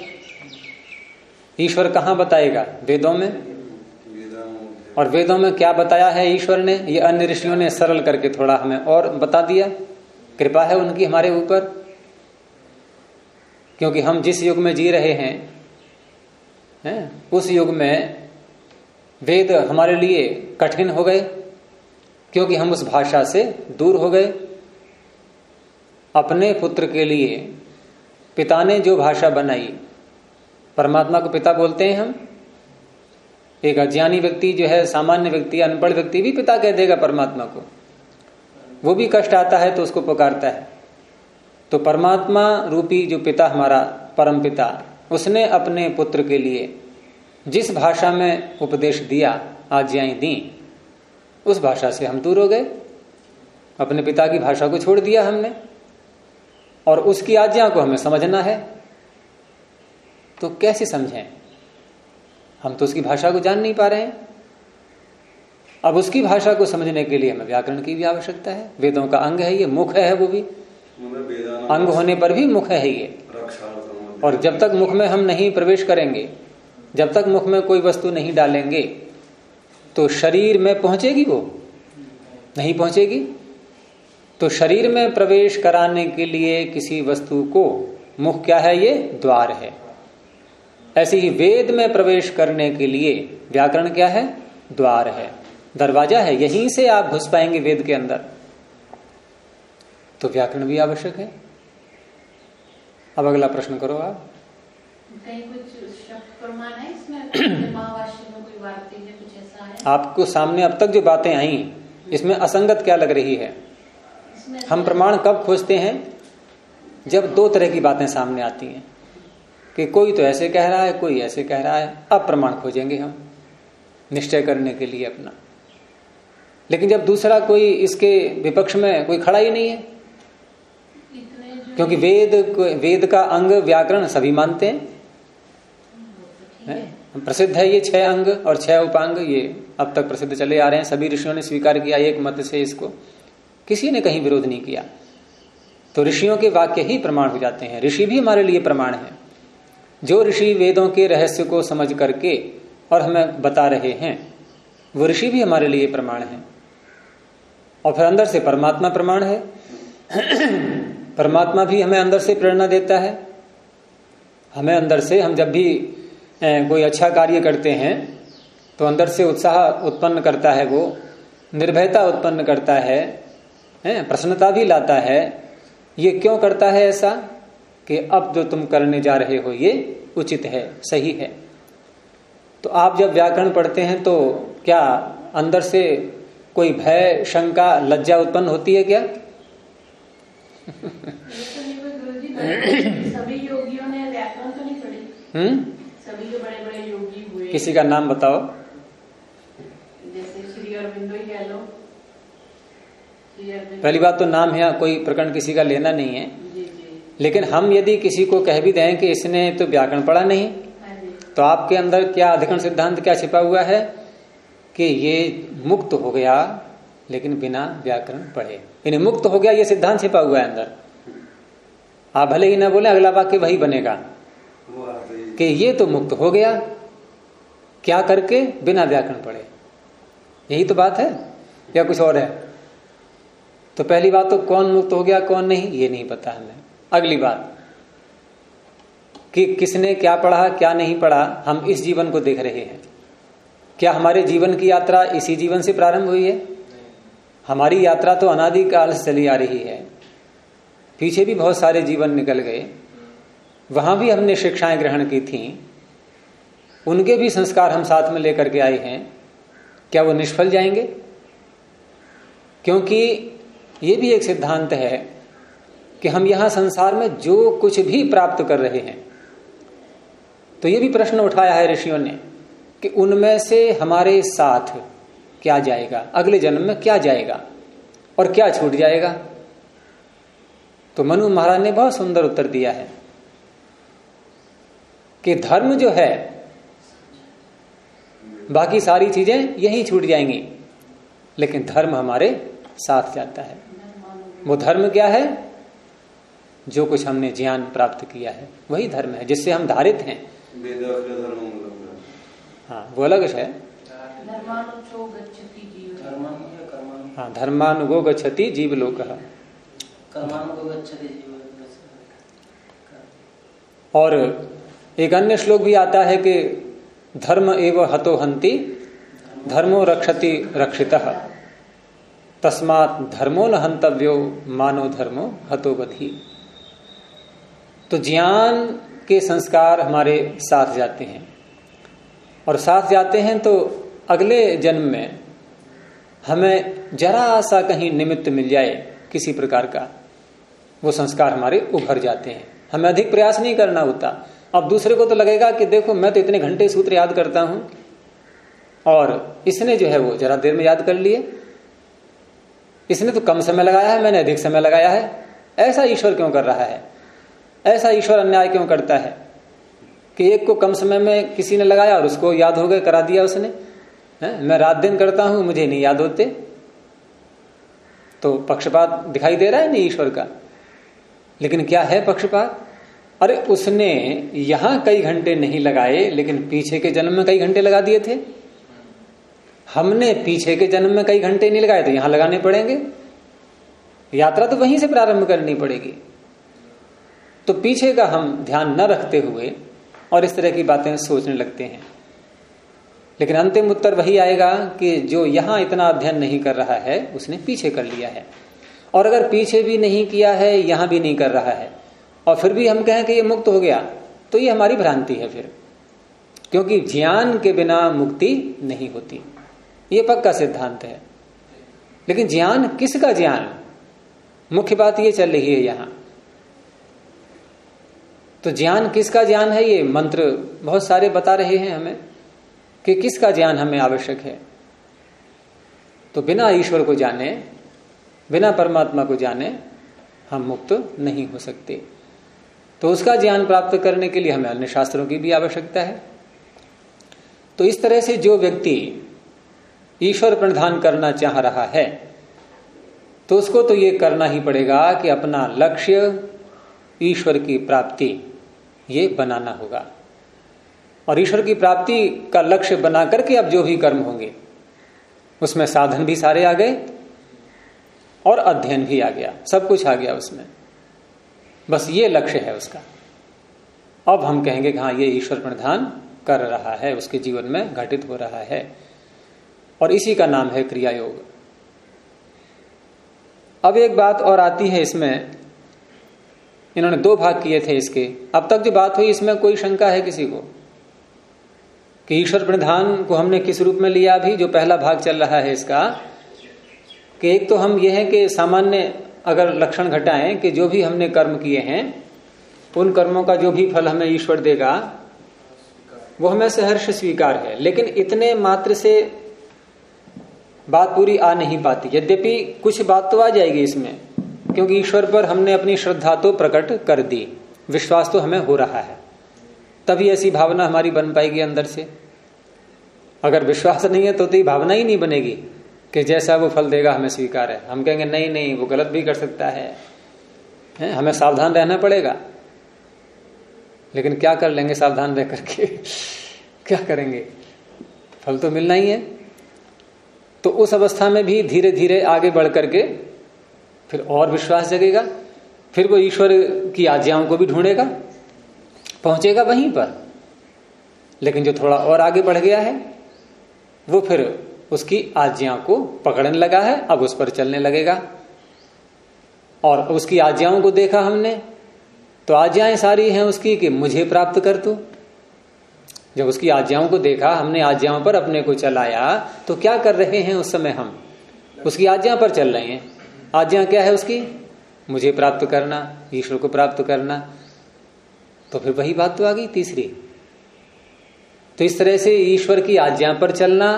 ईश्वर कहाँ बताएगा? वेदों में? और वेदों में क्या बताया है ईश्वर ने? ये अन्य ऋषियों ने सरल करके थोड़ा हमें और बता दिया। कृपा है उनकी हमारे ऊपर। क्योंकि हम जिस युग में जी रहे हैं हैं, उस युग में वेद हमारे लिए कठिन हो गए, क्योंकि हम उस भाषा से दूर हो गए। अपने पुत्र के लिए पिता ने जो भाषा बनाई, परमात्मा को पिता बोलते हैं हम। एक अज्ञानी व्यक्ति जो है, सामान्य व्यक्ति, अनपढ़ व्यक्ति भी पिता कह देगा परमात्मा को। वो भी कष्ट आता है तो उसको पुकारता है। तो परमात्मा रूपी जो पिता हमारा, परम पिता, उसने अपने पुत्र के लिए जिस भाषा में उपदेश दिया, आज्ञाएँ दी, उस भाषा से हम दूर हो गए। अपने पिता की भाषा को छोड़ दिया हमने, और उसकी आज्ञा को हमें समझना है। तो कैसे समझें? हम तो उसकी भाषा को जान नहीं पा रहे हैं। अब उसकी भाषा को समझने के लिए हमें व्याकरण की भी आवश्यकता है। वेदों का अंग है ये मुख है वो भी। अंग होने पर भी मुख है ये। और जब तक मुख में हम नहीं प्रवेश करेंगे जब तक मुख में कोई वस्तु नहीं डालेंगे तो शरीर में पहुंचेगी वो? नहीं पहुंचेगी? तो शरीर में प्रवेश कराने के लिए किसी वस्तु को मुख क्या है ये? द्वार है। ऐसे ही वेद में प्रवेश करने के लिए व्याकरण क्या है? द्वार है। दरवाज़ा है यहीं से आप घुस पाएँगे वेद के अंदर। तो व्याकरण भी आवश्यक है। अब अगला प्रश्न करो आप। कहीं कुछ प्रमाण है इसमें? [CLEARS THROAT] महावाष्य में कोई वार्तिक कुछ ऐसा है? आपको सामने अब तक जो बातें आई इसमें असंगत क्या लग रही है? हम प्रमाण कब खोजते हैं? जब दो तरह की बातें सामने आती हैं। कि कोई तो ऐसे कह रहा है, कोई ऐसे कह रहा है। अब प्रमाण खोजेंगे हम, निश्चय करने के लिए अपना। लेकिन जब दूसरा कोई इसके विपक्ष में कोई खड़ा ही नहीं है, क्योंकि वेद वेद का अंग व्याकरण सभी मानते हैं। है? प्रसिद्ध है ये छह अंग और छह उपांग, ये अब तक प्रसिद्ध चले आ रहे हैं। सभी ऋषियों ने स्वीकार किया एक मत से इसको। किसी ने कहीं विरोध नहीं किया। तो ऋषियों के वाक्य ही प्रमाण हो जाते हैं। ऋषि भी हमारे लिए प्रमाण है। जो ऋषि वेदों के रहस्य को समझ करके और हमें बता रहे हैं, वो ऋषि भी हमारे लिए प्रमाण है। और फिर अंदर से परमात्मा प्रमाण है। [CLEARS THROAT] परमात्मा भी हमें अंदर से प्रेरणा देता है। हमें अंदर से, हम जब भी कोई अच्छा कार्य करते हैं तो अंदर से उत्साह उत्पन्न करता है वो, निर्भयता उत्पन्न करता है प्रसन्नता भी लाता है। ये क्यों करता है ऐसा? कि अब जो तुम करने जा रहे हो, ये उचित है, सही है। तो आप जब व्याकरण पढ़ते हैं तो क्या अंदर से कोई भय, शंका, लज्जा उत्पन्न होती है क्या? सभी योगियों ने व्याकरण तो नहीं सभी जो बड़े बड़े योगी हुए किसी का नाम बताओ। जैसे श्री अरविंदो ही लो पहली बात तो नाम है, कोई प्रकरण किसी का लेना नहीं है। लेकिन हम यदि किसी को कह भी दें कि इसने तो व्याकरण पढ़ा नहीं हाँ तो आपके अंदर क्या अधिकरण सिद्धांत क्या छिपा हुआ है कि ये मुक्त हो गया लेकिन बिना व्याकरण पढ़े। यानी मुक्त हो गया ये सिद्धांत छिपा हुआ है अंदर। आप भले ही ना बोले अगला वाक्य वही बनेगा कि ये तो मुक्त हो गया क्या करके बिना व्याकरण पढ़े। यही तो बात है या कुछ और है? तो पहली बात तो कौन मुक्त हो गया कौन नहीं ये नहीं पता हमें। अगली बात। कि किसने क्या पढ़ा, क्या नहीं पढ़ा, हम इस जीवन को देख रहे हैं। क्या हमारे जीवन की यात्रा इसी जीवन से प्रारंभ हुई है? हमारी यात्रा तो अनादि काल से चली आ रही है। पीछे भी बहुत सारे जीवन निकल गए। वहाँ भी हमने शिक्षाएँ ग्रहण की थी। उनके भी संस्कार हम साथ में लेकर के आए हैं। क्या वो निष्फल जाएँगे? क्योंकि ये भी एक सिद्धांत है कि हम यहाँ संसार में जो कुछ भी प्राप्त कर रहे हैं। तो ये भी प्रश्न उठाया है ऋषियों ने कि उनमें से हमारे साथ क्या जाएगा? अगले जन्म में क्या जाएगा? और क्या छूट जाएगा? तो मनु महाराज ने बहुत सुंदर उत्तर दिया है कि धर्म जो है, बाकी सारी चीज़ें यही छूट जाएँगी, लेकिन धर्म हमारे साथ जाता है। वो धर्म क्या है? जो कुछ हमने ज्ञान प्राप्त किया है वही धर्म है जिससे हम धारित हैं। हाँ वो अलग है। हाँ धर्मानुगो गच्छति जीव जीव और एक अन्य श्लोक भी आता है कि धर्म एव हतो हंति धर्मो रक्षति रक्षित। तस्मात धर्मो न हंतव्यो मानो धर्मो हतो बधी। तो ज्ञान के संस्कार हमारे साथ जाते हैं। और साथ जाते हैं तो अगले जन्म में हमें जरा सा कहीं निमित्त मिल जाए किसी प्रकार का, वो संस्कार हमारे उभर जाते हैं। हमें अधिक प्रयास नहीं करना होता। अब दूसरे को तो लगेगा कि देखो, मैं तो इतने घंटे सूत्र याद करता हूँ, और इसने जो है वो जरा देर में याद कर लिए। इसने तो कम समय लगाया है, मैंने अधिक समय लगाया है। ऐसा ईश्वर क्यों कर रहा है? ऐसा ईश्वर अन्याय क्यों करता है? कि एक को कम समय में किसी ने लगाया और उसको याद हो गए, करा दिया उसने। है? मैं रात दिन करता हूँ, मुझे नहीं याद होते। तो पक्षपात दिखाई दे रहा है नहीं ईश्वर का? लेकिन क्या है पक्षपात? अरे, उसने यहाँ कई घंटे नहीं लगाए, लेकिन पीछे के जन्म में कई घंटे लगा दिए थे। हमने पीछे के जन्म में कई घंटे नहीं लगाए तो यहाँ लगाने पड़ेंगे। यात्रा तो वहीं से प्रारंभ करनी पड़ेगी। तो पीछे का हम ध्यान न रखते हुए और इस तरह की बातें सोचने लगते हैं। लेकिन अंतिम उत्तर वही आएगा कि जो यहाँ इतना अध्ययन नहीं कर रहा है, उसने पीछे कर लिया है। और अगर पीछे भी नहीं किया है, यहाँ भी नहीं कर रहा है। और फिर भी हम कहें कि ये मुक्त हो गया तो ये हमारी भ्रांति है फिर। क्योंकि ज्ञान के बिना मुक्ति नहीं होती। ये पक्का सिद्धांत है। लेकिन ज्ञान किसका ज्ञान? मुख्य बात ये चल रही है यहाँ। तो ज्ञान किसका ज्ञान है ये मंत्र बहुत सारे बता रहे हैं हमें कि किसका ज्ञान हमें आवश्यक है। तो बिना ईश्वर को जाने, बिना परमात्मा को जाने हम मुक्त नहीं हो सकते। तो उसका ज्ञान प्राप्त करने के लिए हमें अन्य शास्त्रों की भी आवश्यकता है। तो इस तरह से जो व्यक्ति ईश्वर प्रणधान करना चाह रहा है तो उसको तो ये करना ही पड़ेगा कि अपना लक्ष्य ईश्वर की प्राप्ति ये बनाना होगा। और ईश्वर की प्राप्ति का लक्ष्य बना करके अब जो भी कर्म होंगे, उसमें साधन भी सारे आ गए और अध्ययन भी आ गया। सब कुछ आ गया उसमें। बस ये लक्ष्य है उसका। अब हम कहेंगे कि हाँ ये ईश्वर प्रधान कर रहा है, उसके जीवन में घटित हो रहा है। और इसी का नाम है क्रिया योग अब एक बात और आती है इसमें इन्होंने दो भाग किए थे इसके। अब तक जो बात हुई, इसमें कोई शंका है किसी को? कि ईश्वर प्रधान को हमने किस रूप में लिया अभी, जो पहला भाग चल रहा है इसका? कि एक तो हम ये है कि सामान्य अगर लक्षण घटाएँ कि जो भी हमने कर्म किए हैं, उन कर्मों का जो भी फल हमें ईश्वर देगा, वो हमें सहर्ष स्वीकार है। लेकिन इतने मात्र से बात पूरी आ नहीं पाती। यद्यपि कुछ बात तो आ जाएगी इसमें। क्योंकि ईश्वर पर हमने अपनी श्रद्धा तो प्रकट कर दी। विश्वास तो हमें हो रहा है। तभी ऐसी भावना हमारी बन पाएगी अंदर से। अगर विश्वास नहीं है तो, तो भावना ही नहीं बनेगी कि जैसा वो फल देगा हमें स्वीकार है। हम कहेंगे नहीं नहीं वो गलत भी कर सकता है, है? हमें सावधान रहना पड़ेगा। लेकिन क्या कर लेंगे सावधान रह करके? [LAUGHS] क्या करेंगे? फल तो मिलना ही है। तो उस अवस्था में भी धीरे धीरे आगे बढ़ करके फिर और विश्वास जगेगा, फिर वो ईश्वर की आज्ञाओं को भी ढूंढेगा, पहुंचेगा वहीं पर। लेकिन जो थोड़ा और आगे बढ़ गया है, वो फिर उसकी आज्ञा को पकड़ने लगा है, अब उस पर चलने लगेगा। और उसकी आज्ञाओं को देखा हमने तो आज्ञाएँ सारी हैं उसकी कि मुझे प्राप्त कर तू। जब उसकी आज्ञाओं को देखा, हमने आज्ञाओं पर अपने को चलाया तो क्या कर रहे हैं उस समय हम? उसकी आज्ञा पर चल रहे हैं। आज्ञा क्या है उसकी? मुझे प्राप्त करना, ईश्वर को प्राप्त करना। तो फिर वही बात तो आ गई तीसरी। तो इस तरह से ईश्वर की आज्ञा पर चलना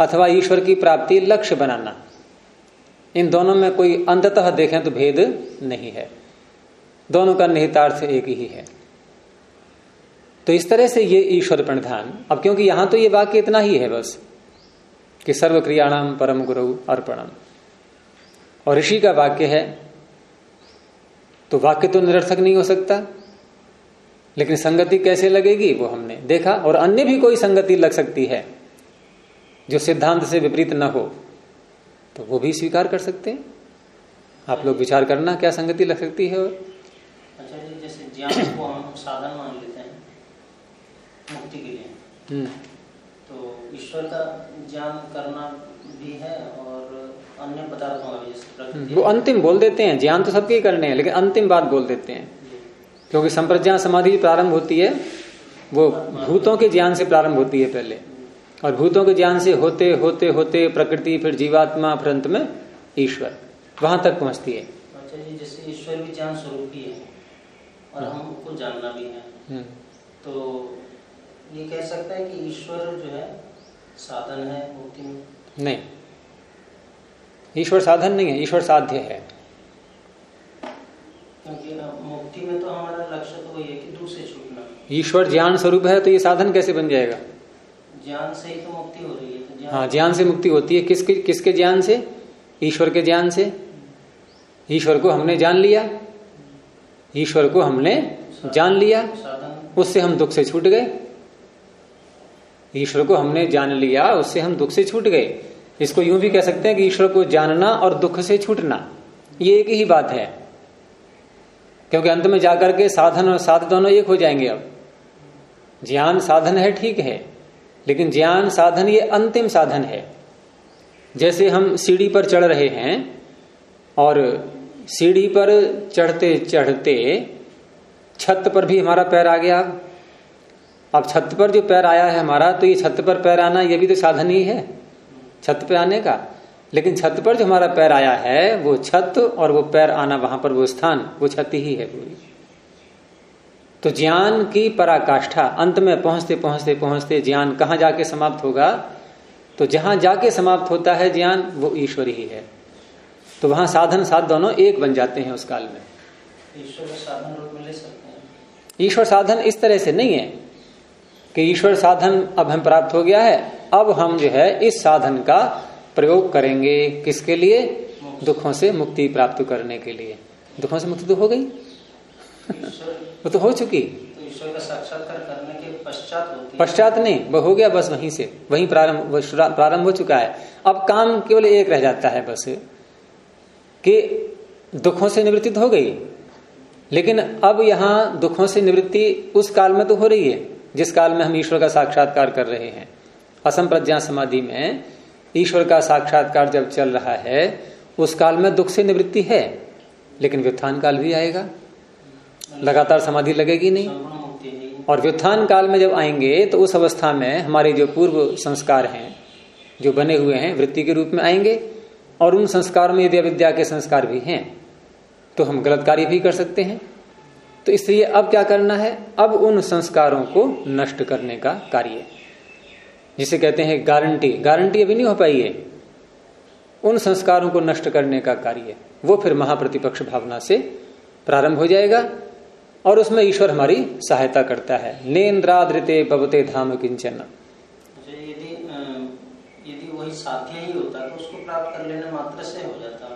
अथवा ईश्वर की प्राप्ति लक्ष्य बनाना, इन दोनों में कोई अंततः देखें तो भेद नहीं है। दोनों का निहितार्थ एक ही है। तो इस तरह से ये ईश्वर प्रणधान, अब क्योंकि यहाँ तो ये वाक्य इतना ही है बस, कि सर्व क्रियाणाम परम गुरु अर्पणम। और ऋषि का वाक्य है तो वाक्य तो निरर्थक नहीं हो सकता। लेकिन संगति कैसे लगेगी वो हमने देखा और अन्य भी कोई संगति लग सकती है जो सिद्धांत से विपरीत न हो तो वो भी स्वीकार कर सकते हैं। आप लोग विचार करना क्या संगति लग सकती है और अच्छा जी जैसे ज्ञान को हम साधन मान लेते हैं मुक्ति के लिए। हम्म। तो ईश्वर का ज्ञान करना भी है और वो अंतिम बोल देते हैं ज्ञान तो सबके करने हैं लेकिन अंतिम बात बोल देते हैं। क्योंकि संप्रज्ञा समाधि प्रारंभ होती है वो भूतों के ज्ञान से प्रारंभ होती है पहले। और भूतों के ज्ञान से होते होते होते प्रकृति फिर जीवात्मा फिर अंत में ईश्वर। वहाँ तक पहुँचती है। अच्छा जी जैसे ईश्वर भी ज्ञान स्वरूप ही है और हाँ। हमको जानना भी है। हम्म। तो ये कह सकता है कि ईश्वर जो है साधन है मुक्ति में? नहीं। ईश्वर साधन नहीं है ईश्वर साध्य है। मुक्ति में तो हमारा लक्ष्य तो वही है कि दूसरे छूटना। ईश्वर ज्ञान स्वरूप है तो ये साधन कैसे बन जाएगा? ज्ञान से ही तो मुक्ति हो रही है तो हाँ ज्ञान से मुक्ति होती है। किसके किसके ज्ञान से? ईश्वर के ज्ञान से। ईश्वर को हमने जान लिया। ईश्वर को हमने जान लिया। उससे हम दुख से छूट गए। ईश्वर को हमने जान लिया उससे हम दुख से छूट गए। इसको यूँ भी कह सकते हैं कि ईश्वर को जानना और दुख से छूटना, ये एक ही बात है। क्योंकि अंत में जाकर के साधन और साध दोनों एक हो जाएँगे अब। ज्ञान साधन है, ठीक है, लेकिन ज्ञान साधन ये अंतिम साधन है। जैसे हम सीढ़ी पर चढ़ रहे हैं और सीढ़ी पर चढ़ते चढ़ते छत पर भी हमारा पैर आ गया। अब छत पर जो पैर आया है हमारा तो ये छत पर पैर आना ये भी तो साधन ही है। छत पे आने का। लेकिन छत पर जो हमारा पैर आया है वो छत और वो पैर आना वहाँ पर वो स्थान वो छत ही है पूरी। तो ज्ञान की पराकाष्ठा अंत में पहुँचते पहुँचते पहुँचते ज्ञान कहाँ जाके समाप्त होगा? तो जहाँ जाके समाप्त होता है ज्ञान वो ईश्वर ही है। तो वहाँ साधन साध दोनों एक बन जाते हैं उस काल में। ईश्वर साधन रूप में ले सकते हैं। ईश्वर साधन इस तरह से नहीं है। कि ईश्वर साधन अब हम प्राप्त हो गया है अब हम जो है इस साधन का प्रयोग करेंगे किसके लिए? दुखों से मुक्ति प्राप्त करने के लिए। दुखों से मुक्ति तो हो गई। [LAUGHS] वो तो हो चुकी। तो साक्षात्कार पश्चात नहीं वो हो गया बस वहीं से। वहीं प्रारंभ प्रारंभ हो चुका है। अब काम केवल एक रह जाता है बस कि दुखों से निवृत्ति तो हो गई। लेकिन अब यहाँ दुखों से निवृत्ति उस काल में तो हो रही है। जिस काल में हम ईश्वर का साक्षात्कार कर रहे हैं। असम प्रज्ञा समाधि में ईश्वर का साक्षात्कार जब चल रहा है, उस काल में दुख से निवृत्ति है, लेकिन व्युत्थान काल भी आएगा। लगातार समाधि लगेगी नहीं। और व्युत्थान काल में जब आएँगे तो उस अवस्था में हमारे जो पूर्व संस्कार हैं, जो बने हुए हैं, वृत्ति के रूप में आएँगे, और उन संस्कारों में यदि अविद्या के संस्कार भी हैं तो हम गलत कार्य भी कर सकते हैं। तो इसलिए अब क्या करना है? अब उन संस्कारों को नष्ट करने का कार्य जिसे कहते हैं गारंटी। गारंटी अभी नहीं हो पाई है। उन संस्कारों को नष्ट करने का कार्य वो फिर महाप्रतिपक्ष भावना से प्रारंभ हो जाएगा और उसमें ईश्वर हमारी सहायता करता है। नेन्द्राद्रिते पवते धाम किंचन। अच्छा, यदि यदि वही साध्य ही होता तो उसको प्राप्त कर लेने मात्र से हो जाता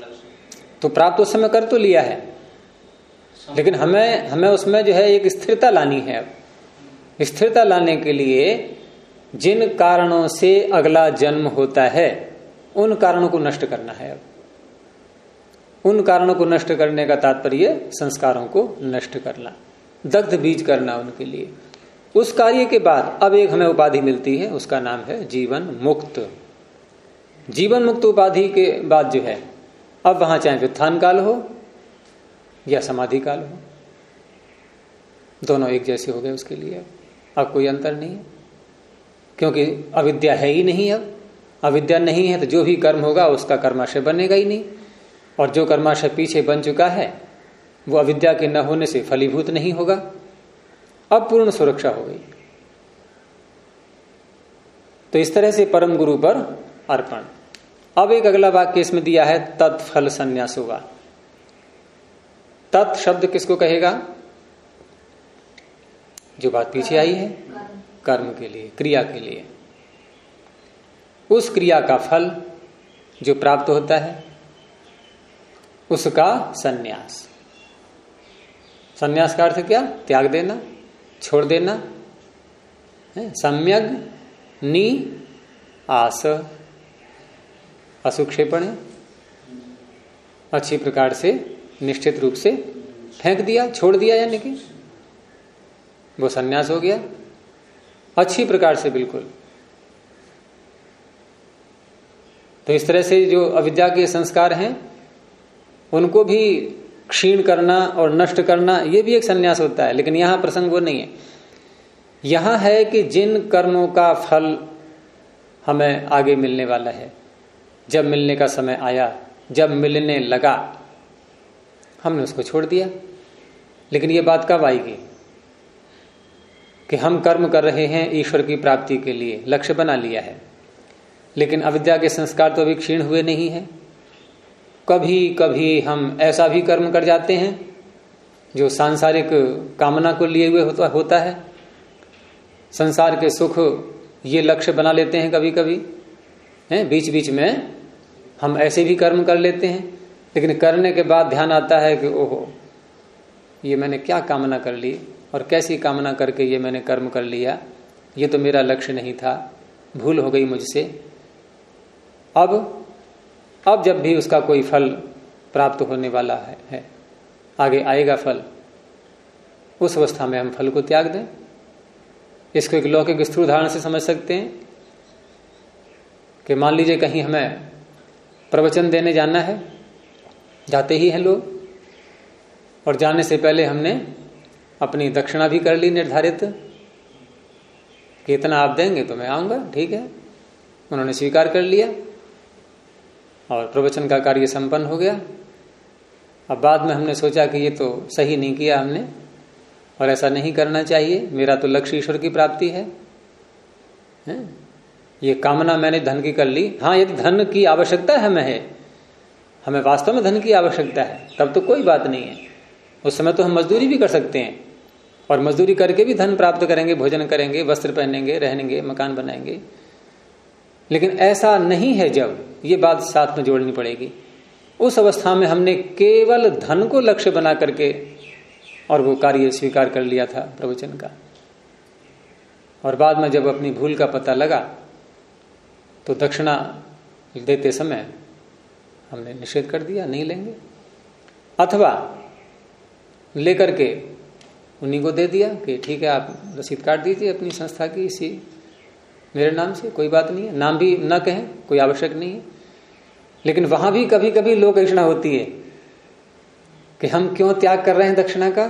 लक्ष्य। तो प्राप्त उस समय कर तो लिया है। लेकिन हमें हमें उसमें जो है एक स्थिरता लानी है अब। स्थिरता लाने के लिए जिन कारणों से अगला जन्म होता है, उन कारणों को नष्ट करना है अब। उन कारणों को नष्ट करने का तात्पर्य संस्कारों को नष्ट करना, दग्ध बीज करना उनके लिए। उस कार्य के बाद अब एक हमें उपाधि मिलती है, उसका नाम है जीवन मुक्त। जीवन मुक्त उपाधि के बाद जो है, अब वहाँ चाहे व्युत्थान काल हो या समाधि काल हो। दोनों एक जैसे हो गए उसके लिए। अब कोई अंतर नहीं है। क्योंकि अविद्या है ही नहीं अब। अविद्या नहीं है तो जो भी कर्म होगा उसका कर्माशय बनेगा ही नहीं। और जो कर्माशय पीछे बन चुका है, वो अविद्या के न होने से फलीभूत नहीं होगा। अब पूर्ण सुरक्षा हो गई। तो इस तरह से परम गुरु पर अर्पण। अब एक अगला वाक्य इसमें दिया है, तत्फल संन्यास होगा तत् शब्द किसको कहेगा? जो बात पीछे आई है, कर्म के लिए, क्रिया के लिए। उस क्रिया का फल जो प्राप्त होता है, उसका सन्यास। सन्यास का अर्थ क्या? त्याग देना, छोड़ देना? सम्यक नी आस। असुक्षेपण अच्छी प्रकार से निश्चित रूप से फेंक दिया, छोड़ दिया यानी कि वो सन्यास हो गया। अच्छी प्रकार से बिल्कुल। तो इस तरह से जो अविद्या के संस्कार हैं, उनको भी क्षीण करना और नष्ट करना, ये भी एक सन्यास होता है, लेकिन यहाँ प्रसंग वो नहीं है। यहाँ है कि जिन कर्मों का फल हमें आगे मिलने वाला है, जब मिलने का समय आया, जब मिलने लगा हमने उसको छोड़ दिया। लेकिन ये बात कब आएगी? कि हम कर्म कर रहे हैं ईश्वर की प्राप्ति के लिए लक्ष्य बना लिया है। लेकिन अविद्या के संस्कार तो अभी क्षीण हुए नहीं है। कभी कभी हम ऐसा भी कर्म कर जाते हैं जो सांसारिक कामना को लिए हुए होता, होता है। संसार के सुख ये लक्ष्य बना लेते हैं कभी कभी हैं बीच बीच में हम ऐसे भी कर्म कर लेते हैं। लेकिन करने के बाद ध्यान आता है कि ओहो ये मैंने क्या कामना कर ली और कैसी कामना करके ये मैंने कर्म कर लिया? ये तो मेरा लक्ष्य नहीं था। भूल हो गई मुझसे। अब अब जब भी उसका कोई फल प्राप्त होने वाला है, है आगे आएगा फल उस अवस्था में हम फल को त्याग दें। इसको एक लौकिक स्थूल उदाहरण से समझ सकते हैं कि मान लीजिए कहीं हमें प्रवचन देने जाना है जाते ही हैं लोग। और जाने से पहले हमने अपनी दक्षिणा भी कर ली निर्धारित कि इतना आप देंगे तो मैं आऊँगा ठीक है। उन्होंने स्वीकार कर लिया और प्रवचन का कार्य संपन्न हो गया। अब बाद में हमने सोचा कि ये तो सही नहीं किया हमने और ऐसा नहीं करना चाहिए मेरा तो लक्ष्य ईश्वर की प्राप्ति है, है? ये कामना मैंने धन की कर ली। हाँ यदि धन की आवश्यकता है हमें वास्तव में धन की आवश्यकता है, तब तो कोई बात नहीं है। उस समय तो हम मजदूरी भी कर सकते हैं और मजदूरी करके भी धन प्राप्त करेंगे, भोजन करेंगे, वस्त्र पहनेंगे रहेंगे मकान बनाएँगे। लेकिन ऐसा नहीं है जब ये बात साथ में जोड़नी पड़ेगी। उस अवस्था में हमने केवल धन को लक्ष्य बना करके और वो कार्य स्वीकार कर लिया था प्रवचन का। और बाद में जब अपनी भूल का पता लगा तो दक्षिणा देते समय हमने निषेध कर दिया, नहीं लेंगे। अथवा लेकर के उन्हीं को दे दिया कि ठीक है, आप रसीद काट दीजिए अपनी संस्था की इसी, मेरे नाम से, कोई बात नहीं है। नाम भी न कहें, कोई आवश्यक नहीं है। लेकिन वहाँ भी कभी कभी लोक ऐसा होती है कि हम क्यों त्याग कर रहे हैं दक्षिणा का?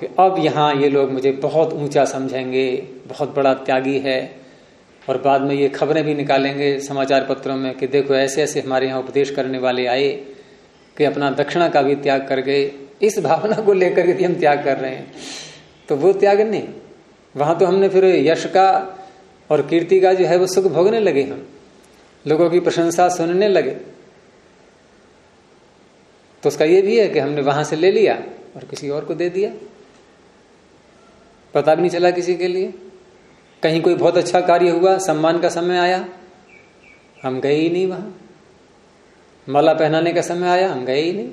कि अब यहाँ ये लोग मुझे बहुत ऊँचा समझेंगे, बहुत बड़ा त्यागी है। और बाद में ये खबरें भी निकालेंगे समाचार पत्रों में कि देखो ऐसे ऐसे हमारे यहाँ उपदेश करने वाले आए, कि अपना दक्षिणा का भी त्याग कर गए। इस भावना को लेकर यदि हम त्याग कर रहे हैं तो वो त्याग नहीं। वहाँ तो हमने फिर यश का और कीर्ति का जो है वो सुख भोगने लगे हम लोगों की प्रशंसा सुनने लगे। तो उसका ये भी है कि हमने वहाँ से ले लिया और किसी और को दे दिया। पता भी नहीं चला किसी के लिए। कहीं कोई बहुत अच्छा कार्य हुआ सम्मान का समय आया हम गए ही नहीं वहाँ। माला पहनाने का समय आया हम गए ही नहीं।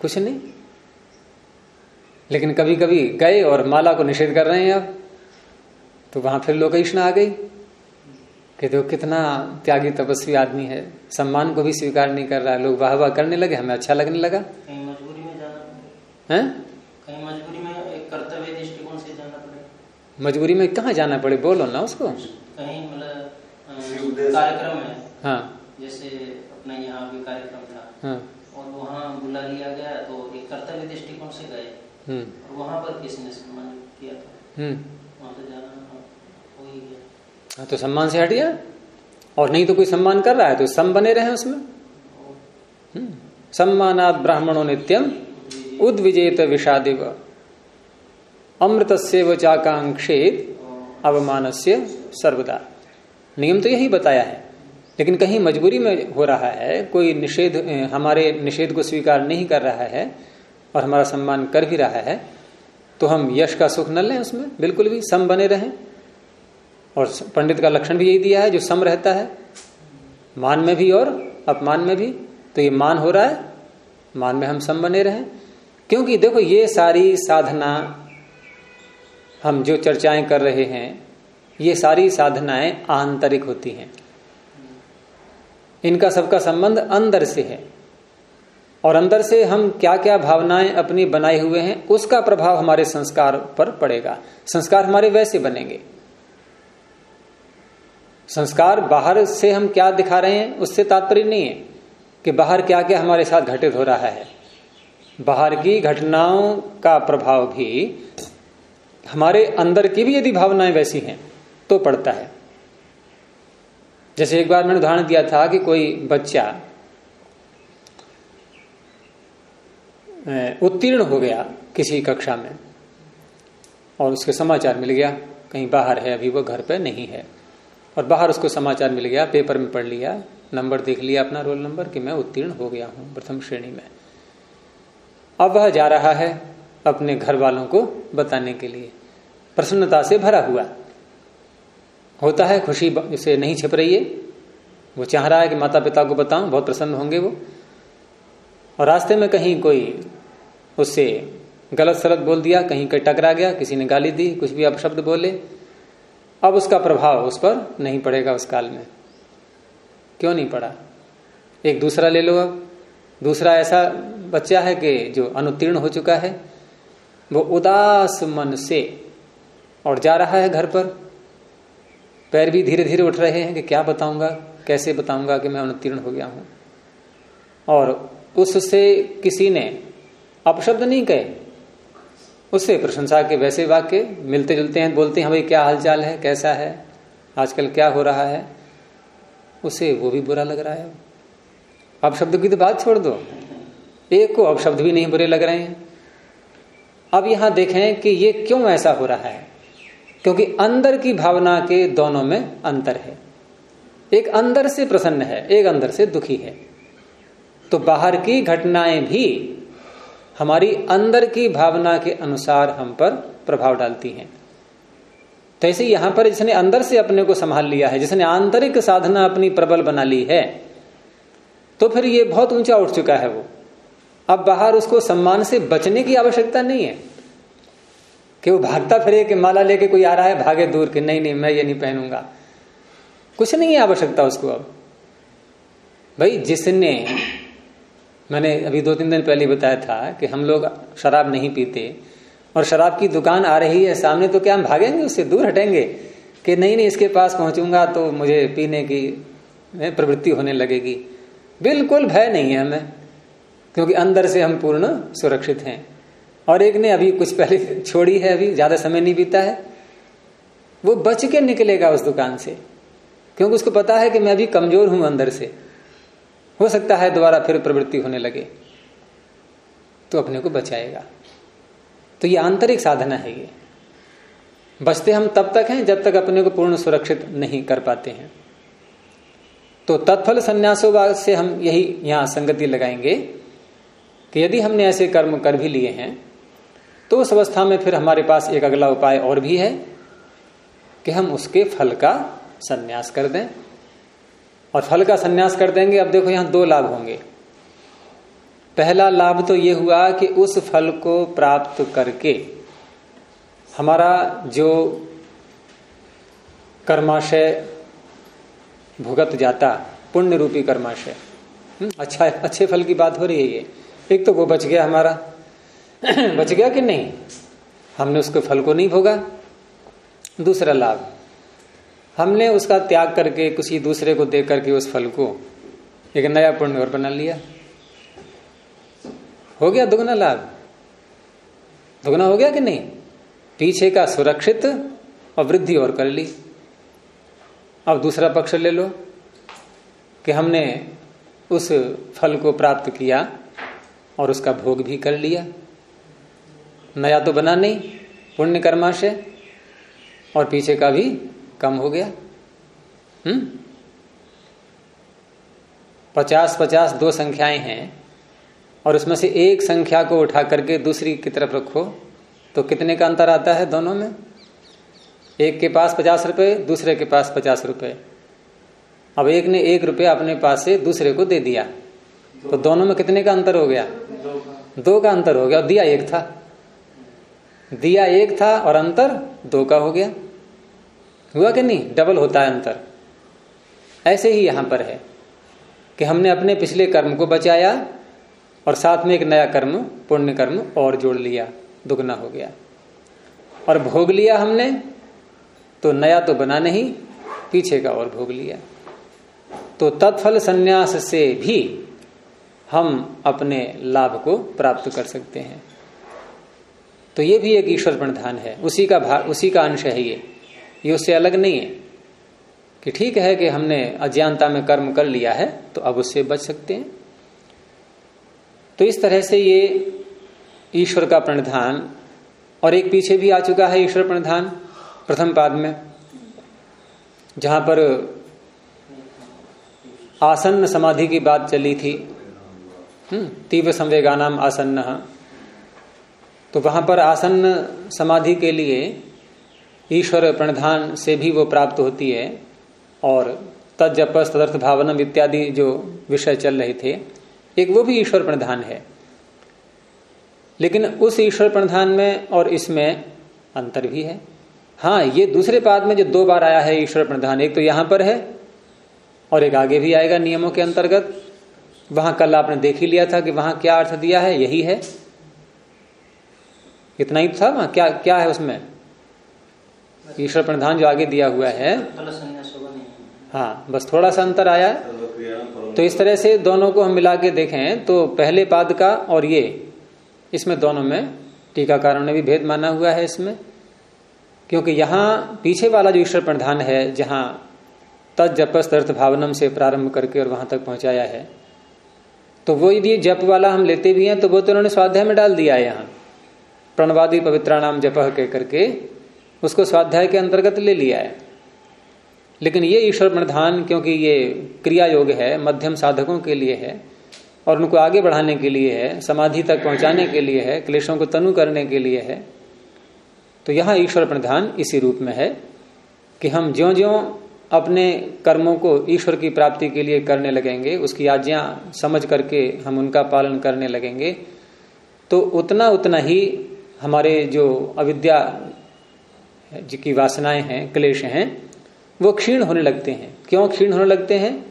कुछ नहीं। लेकिन कभी कभी गए और माला को निषेध कर रहे हैं अब तो वहाँ फिर लोकेशना आ गई कि देखो कितना त्यागी तपस्वी आदमी है। सम्मान को भी स्वीकार नहीं कर रहा है। लोग वाह वाह करने लगे हमें अच्छा लगने लगा। कहीं मजबूरी में जाना है? कहीं मजबूरी में एक कर्तव्य दृष्टिकोण से जाना पड़े मजबूरी में कहाँ जाना पड़े? बोलो ना उसको। कहीं मतलब कार्यक्रम है। हाँ। जैसे अपना यहाँ भी कार्यक्रम था। हाँ। और वहाँ बुला लिया गया तो एक कर्तव्य दृष्टिकोण से गए। हम्म। और वहाँ पर किसने सम्मान किया था। हम्म। वहाँ तो जाना हाँ, हो ही गया। हाँ तो सम्मान से हटिया और नहीं तो कोई सम्मान कर रहा है? तो सम बने रहे उसमें। हम्म। सम्मानात ब्राह्मणों नित्यम। उद्विजेत विषादिव। अमृत से वचाकांक्षेत अवमान से सर्वदा। नियम तो यही बताया है, लेकिन कहीं मजबूरी में हो रहा है, कोई निषेध हमारे निषेध को स्वीकार नहीं कर रहा है और हमारा सम्मान कर भी रहा है तो हम यश का सुख न लें उसमें, बिल्कुल भी, सम बने रहें। और पंडित का लक्षण भी यही दिया है, जो सम रहता है, मान में भी और अपमान में भी तो ये मान हो रहा है, मान में हम सम बने रहें। क्योंकि देखो, ये सारी साधना हम जो चर्चाएँ कर रहे हैं, ये सारी साधनाएँ आंतरिक होती हैं। इनका सबका संबंध अंदर से है। और अंदर से हम क्या क्या भावनाएँ अपनी बनाए हुए हैं, उसका प्रभाव हमारे संस्कार पर पड़ेगा। संस्कार हमारे वैसे बनेंगे। संस्कार बाहर से हम क्या दिखा रहे हैं, उससे तात्पर्य नहीं है कि बाहर क्या क्या हमारे साथ घटित हो रहा है। बाहर की घटनाओं का प्रभाव भी हमारे अंदर की भी यदि भावनाएँ वैसी हैं तो पड़ता है। जैसे एक बार मैंने उदाहरण दिया था कि कोई बच्चा उत्तीर्ण हो गया किसी कक्षा में और उसके समाचार मिल गया, कहीं बाहर है, अभी वो घर पे नहीं है। और बाहर उसको समाचार मिल गया, पेपर में पढ़ लिया, नंबर देख लिया अपना रोल नंबर कि मैं उत्तीर्ण हो गया हूँ प्रथम श्रेणी में। अब वह जा रहा है अपने घर वालों को बताने के लिए। प्रसन्नता से भरा हुआ। होता है, खुशी इसे नहीं छिप रही है। वो चाह रहा है कि माता पिता को बताऊँ, बहुत प्रसन्न होंगे वो। और रास्ते में कहीं कोई उससे गलत सलत बोल दिया, कहीं कहीं टकरा गया, किसी ने गाली दी, कुछ भी अपशब्द बोले, अब उसका प्रभाव उस पर नहीं पड़ेगा उस काल में। क्यों नहीं पड़ा? एक दूसरा ले लो अब। दूसरा ऐसा बच्चा है कि जो अनुत्तीर्ण हो चुका है वो उदास मन से और जा रहा है घर पर। पैर भी धीरे धीरे उठ रहे हैं कि क्या बताऊँगा, कैसे बताऊँगा कि मैं अनुत्तीर्ण हो गया हूँ। और उससे किसी ने अपशब्द नहीं कहे। उससे प्रशंसा के वैसे वाक्य मिलते जुलते हैं, बोलते हैं भाई, क्या हालचाल है? कैसा है? आजकल क्या हो रहा है? उसे वो भी बुरा लग रहा है। अपशब्द की तो बात छोड़ दो। एक को अपशब्द भी नहीं बुरे लग रहे हैं। अब यहाँ देखें कि ये क्यों ऐसा हो रहा है। क्योंकि अंदर की भावना के दोनों में अंतर है। एक अंदर से प्रसन्न है, एक अंदर से दुखी है। तो बाहर की घटनाएँ भी हमारी अंदर की भावना के अनुसार हम पर प्रभाव डालती हैं। तो ऐसे यहाँ पर जिसने अंदर से अपने को संभाल लिया है, जिसने आंतरिक साधना अपनी प्रबल बना ली है तो फिर ये बहुत ऊँचा उठ चुका है वो। अब बाहर उसको सम्मान से बचने की आवश्यकता नहीं है। कि वो भागता फिरे कि माला लेके कोई आ रहा है, भागे दूर के नहीं नहीं, मैं ये नहीं पहनूँगा। कुछ नहीं है आवश्यकता उसको अब। भाई, जिसने, मैंने अभी दो तीन दिन पहले बताया था कि हम लोग शराब नहीं पीते और शराब की दुकान आ रही है सामने तो क्या हम भागेंगे उससे? दूर हटेंगे? कि नहीं नहीं, इसके पास पहुंचूँगा तो मुझे पीने की प्रवृत्ति होने लगेगी। बिल्कुल भय नहीं है हमें। क्योंकि अंदर से हम पूर्ण सुरक्षित हैं। और एक ने अभी कुछ पहले [LAUGHS] छोड़ी है, अभी ज़्यादा समय नहीं बीता है। वो बच के निकलेगा उस दुकान से। क्योंकि उसको पता है कि मैं अभी कमज़ोर हूँ अंदर से। हो सकता है दोबारा फिर प्रवृत्ति होने लगे तो अपने को बचाएगा। तो ये आंतरिक साधना है ये। बचते हम तब तक हैं जब तक अपने को पूर्ण सुरक्षित नहीं कर पाते हैं। तो तत्फल संन्यासोवाद से हम यही यहाँ संगति लगाएँगे। कि यदि हमने ऐसे कर्म कर भी लिए हैं तो उस अवस्था में फिर हमारे पास एक अगला उपाय और भी है कि हम उसके फल का संन्यास कर दें। और फल का संन्यास कर देंगे अब देखो यहाँ दो लाभ होंगे। पहला लाभ तो यह हुआ कि उस फल को प्राप्त करके हमारा जो कर्माशय भुगत जाता पुण्य रूपी कर्माशय हम्म, अच्छा अच्छे फल की बात हो रही है ये। एक तो वो बच गया हमारा। [CLEARS THROAT] बच गया कि नहीं? हमने उसके फल को नहीं भोगा। दूसरा लाभ। हमने उसका त्याग करके किसी दूसरे को दे करके उस फल को एक नया पुण्य और बना लिया। हो गया दुगना लाभ। दुगना हो गया कि नहीं? पीछे का सुरक्षित और वृद्धि और कर ली। अब दूसरा पक्ष ले लो कि हमने उस फल को प्राप्त किया। और उसका भोग भी कर लिया। नया तो बना नहीं पुण्य कर्मा से और पीछे का भी कम हो गया। हम्म? पचास पचास दो संख्याएँ हैं, और उसमें से एक संख्या को उठा करके दूसरी की तरफ़ रखो तो कितने का अंतर आता है दोनों में? एक के पास पचास रुपए, दूसरे के पास पचास रुपए। अब एक ने एक रुपया अपने पास से दूसरे को दे दिया। तो दोनों में कितने का अंतर हो गया? दो का अंतर हो गया, और दिया एक था। दिया एक था और अंतर दो का हो गया। हुआ कि नहीं? डबल होता है अंतर। ऐसे ही यहाँ पर है कि हमने अपने पिछले कर्म को बचाया और साथ में एक नया कर्म, पुण्य कर्म और जोड़ लिया, दुगना हो गया। और भोग लिया हमने तो नया तो बना नहीं, पीछे का और भोग लिया। तो तत्फल संन्यास से भी हम अपने लाभ को प्राप्त कर सकते हैं। तो ये भी एक ईश्वर प्रणधान है। उसी का भाग उसी का अंश है ये। ये उससे अलग नहीं है कि ठीक है कि हमने अज्ञानता में कर्म कर लिया है तो अब उससे बच सकते हैं। तो इस तरह से ये ईश्वर का प्रणधान और एक पीछे भी आ चुका है ईश्वर प्रणधान प्रथम पाद में, जहाँ पर आसन्न समाधि की बात चली थी। हम्म, तीव्र संवेगानाम आसन्न। तो वहाँ पर आसन्न समाधि के लिए ईश्वर प्रणधान से भी वो प्राप्त होती है और तजपस तदर्थ भावनम इत्यादि जो विषय चल रहे थे एक वो भी ईश्वर प्रणधान है। लेकिन उस ईश्वर प्रणधान में और इसमें अंतर भी है। हाँ ये दूसरे पाद में जो दो बार आया है ईश्वर प्रधान एक तो यहाँ पर है और एक आगे भी आएगा नियमों के अंतर्गत। वहाँ कल आपने देख ही लिया था कि वहाँ क्या अर्थ दिया है यही है। इतना ही था वहाँ क्या क्या है उसमें? ईश्वर प्रधान जो आगे दिया हुआ है। हाँ बस थोड़ा सा अंतर आया। तो इस तरह से दोनों को हम मिला के देखें तो पहले पाद का और ये इसमें दोनों में टीकाकारों ने भी भेद माना हुआ है इसमें। क्योंकि यहाँ पीछे वाला जो ईश्वर प्रधान है जहाँ तज जपस अर्थ भावनम से प्रारंभ करके और वहाँ तक पहुँचाया है तो वो यदि जप वाला हम लेते भी हैं तो वो तो उन्होंने स्वाध्याय में डाल दिया है यहाँ। प्रणवादी पवित्राणाम जप कह करके उसको स्वाध्याय के अंतर्गत ले लिया है। लेकिन ये ईश्वर प्रधान, क्योंकि ये क्रिया योग है, मध्यम साधकों के लिए है, और उनको आगे बढ़ाने के लिए है, समाधि तक पहुँचाने के लिए है, क्लेशों को तनु करने के लिए है तो यहाँ ईश्वर प्रधान इसी रूप में है कि हम ज्यो ज्यो अपने कर्मों को ईश्वर की प्राप्ति के लिए करने लगेंगे, उसकी आज्ञा समझ करके हम उनका पालन करने लगेंगे। तो उतना उतना ही हमारे जो अविद्या की वासनाएँ हैं, क्लेश हैं, वो क्षीण होने लगते हैं। क्यों क्षीण होने लगते हैं?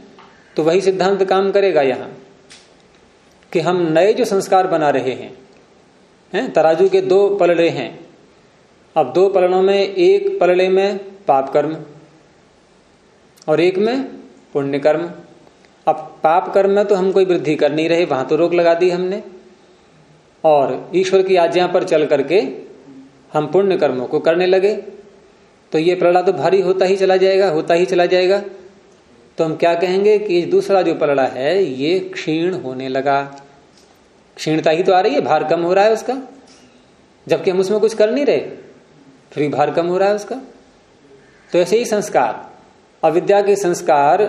तो वही सिद्धांत काम करेगा यहाँ, कि हम नए जो संस्कार बना रहे हैं हैं, तराजू के दो पलड़े हैं। अब दो पलड़ों में, एक पलड़े में पाप कर्म और एक में पुण्य कर्म अब पाप कर्म में तो हम कोई वृद्धि कर नहीं रहे, वहाँ तो रोक लगा दी हमने। और ईश्वर की आज्ञा पर चल करके हम पुण्य कर्मों को करने लगे। तो ये पलड़ा तो भारी होता ही चला जाएगा, होता ही चला जाएगा। तो हम क्या कहेंगे कि दूसरा जो पलड़ा है, ये क्षीण होने लगा। क्षीणता ही तो आ रही है, भार कम हो रहा है उसका। जबकि हम उसमें कुछ कर नहीं रहे, फिर भार कम हो रहा है उसका। तो ऐसे ही संस्कार। अविद्या के संस्कार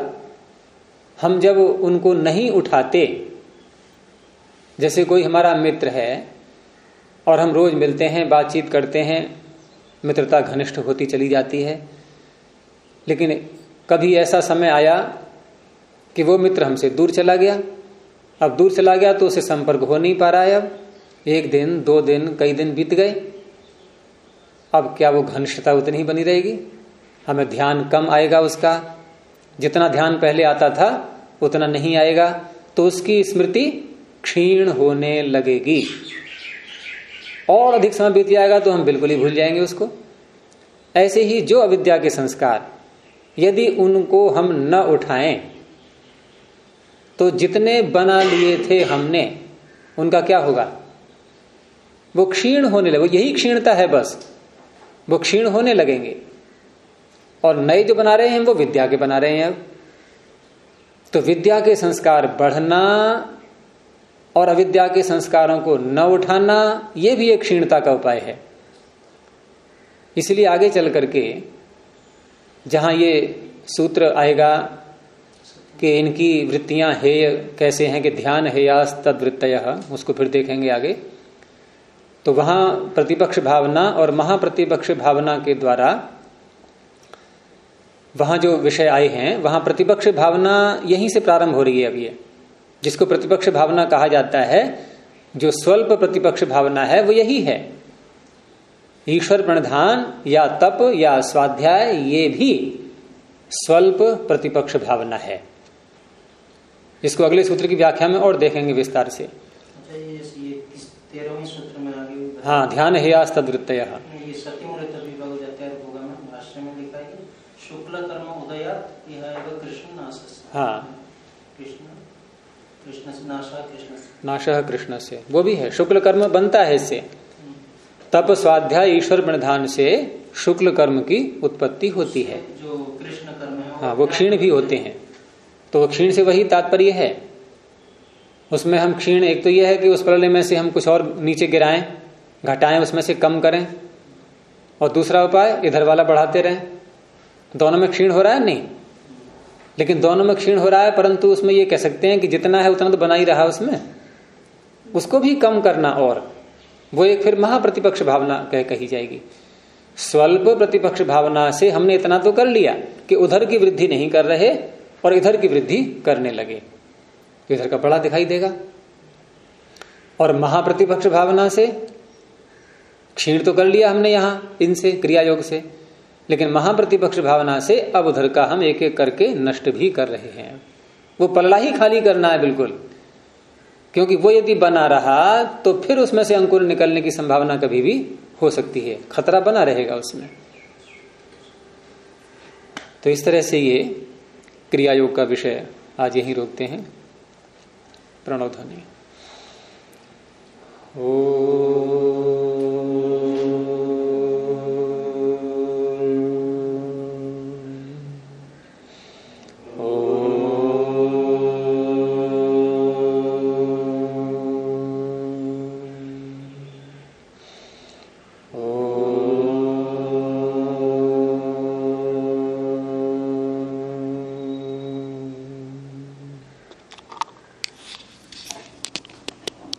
हम जब उनको नहीं उठाते, जैसे कोई हमारा मित्र है और हम रोज मिलते हैं, बातचीत करते हैं, मित्रता घनिष्ठ होती चली जाती है। लेकिन कभी ऐसा समय आया कि वो मित्र हमसे दूर चला गया। अब दूर चला गया तो उसे संपर्क हो नहीं पा रहा है अब। एक दिन, दो दिन, कई दिन बीत गए। अब क्या वो घनिष्ठता उतनी ही बनी रहेगी? हमें ध्यान कम आएगा उसका। जितना ध्यान पहले आता था, उतना नहीं आएगा तो उसकी स्मृति क्षीण होने लगेगी। और अधिक समय बीत जाएगा तो हम बिल्कुल ही भूल जाएँगे उसको। ऐसे ही जो अविद्या के संस्कार, यदि उनको हम न उठाएँ तो जितने बना लिए थे हमने, उनका क्या होगा? वो क्षीण होने लगे यही क्षीणता है बस। वो क्षीण होने लगेंगे। और नए जो बना रहे हैं, वो विद्या के बना रहे हैं अब। तो विद्या के संस्कार बढ़ना और अविद्या के संस्कारों को न उठाना, ये भी एक क्षीणता का उपाय है। इसलिए आगे चल करके, जहाँ ये सूत्र आएगा कि इनकी वृत्तियाँ हेय कैसे हैं कि ध्यान हेयास तदवृत्त उसको फिर देखेंगे आगे। तो वहाँ प्रतिपक्ष भावना और महाप्रतिपक्ष भावना के द्वारा वहाँ जो विषय आए हैं वहाँ प्रतिपक्ष भावना यहीं से प्रारंभ हो रही है अभी जिसको प्रतिपक्ष भावना कहा जाता है जो स्वल्प प्रतिपक्ष भावना है वो यही है। ईश्वर प्रणधान या तप या स्वाध्याय ये भी स्वल्प प्रतिपक्ष भावना है। इसको अगले सूत्र की व्याख्या में और देखेंगे विस्तार से। अच्छा, हाँ ध्यान हेयास तदवृत्त शुक्ल उदयात यह कृष्ण हाँ। कृष्ण नाश कृष्ण से वो भी है। शुक्ल कर्म बनता है इससे। तप स्वाध्याय ईश्वर प्रधान से शुक्ल कर्म की उत्पत्ति होती है। जो कृष्ण कर्म है हाँ वो क्षीण भी होते हैं। तो वो क्षीण से वही तात्पर्य है। उसमें हम क्षीण एक तो यह है कि उस प्रलय में से हम कुछ और नीचे गिराएँ घटाएँ उसमें से कम करें। और दूसरा उपाय इधर वाला बढ़ाते रहें। दोनों में क्षीण हो रहा है? नहीं। लेकिन दोनों में क्षीण हो रहा है, परंतु उसमें ये कह सकते हैं कि जितना है उतना तो बना ही रहा उसमें। उसको भी कम करना और, वो एक फिर महाप्रतिपक्ष भावना कह कही जाएगी। स्वल्प प्रतिपक्ष भावना से हमने इतना तो कर लिया कि उधर की वृद्धि नहीं कर रहे और इधर की वृद्धि करने लगे। तो इधर का बड़ा दिखाई देगा। और महाप्रतिपक्ष भावना से क्षीण तो कर लिया हमने यहाँ, इनसे क्रिया योग से। लेकिन महाप्रतिपक्ष भावना से अब उधर का हम एक एक करके नष्ट भी कर रहे हैं। वो पल्ला ही खाली करना है बिल्कुल। क्योंकि वो यदि बना रहा तो फिर उसमें से अंकुर निकलने की संभावना कभी भी हो सकती है। खतरा बना रहेगा उसमें। तो इस तरह से ये क्रिया योग का विषय आज यही रोकते हैं। प्रणव ध्वनि। ओ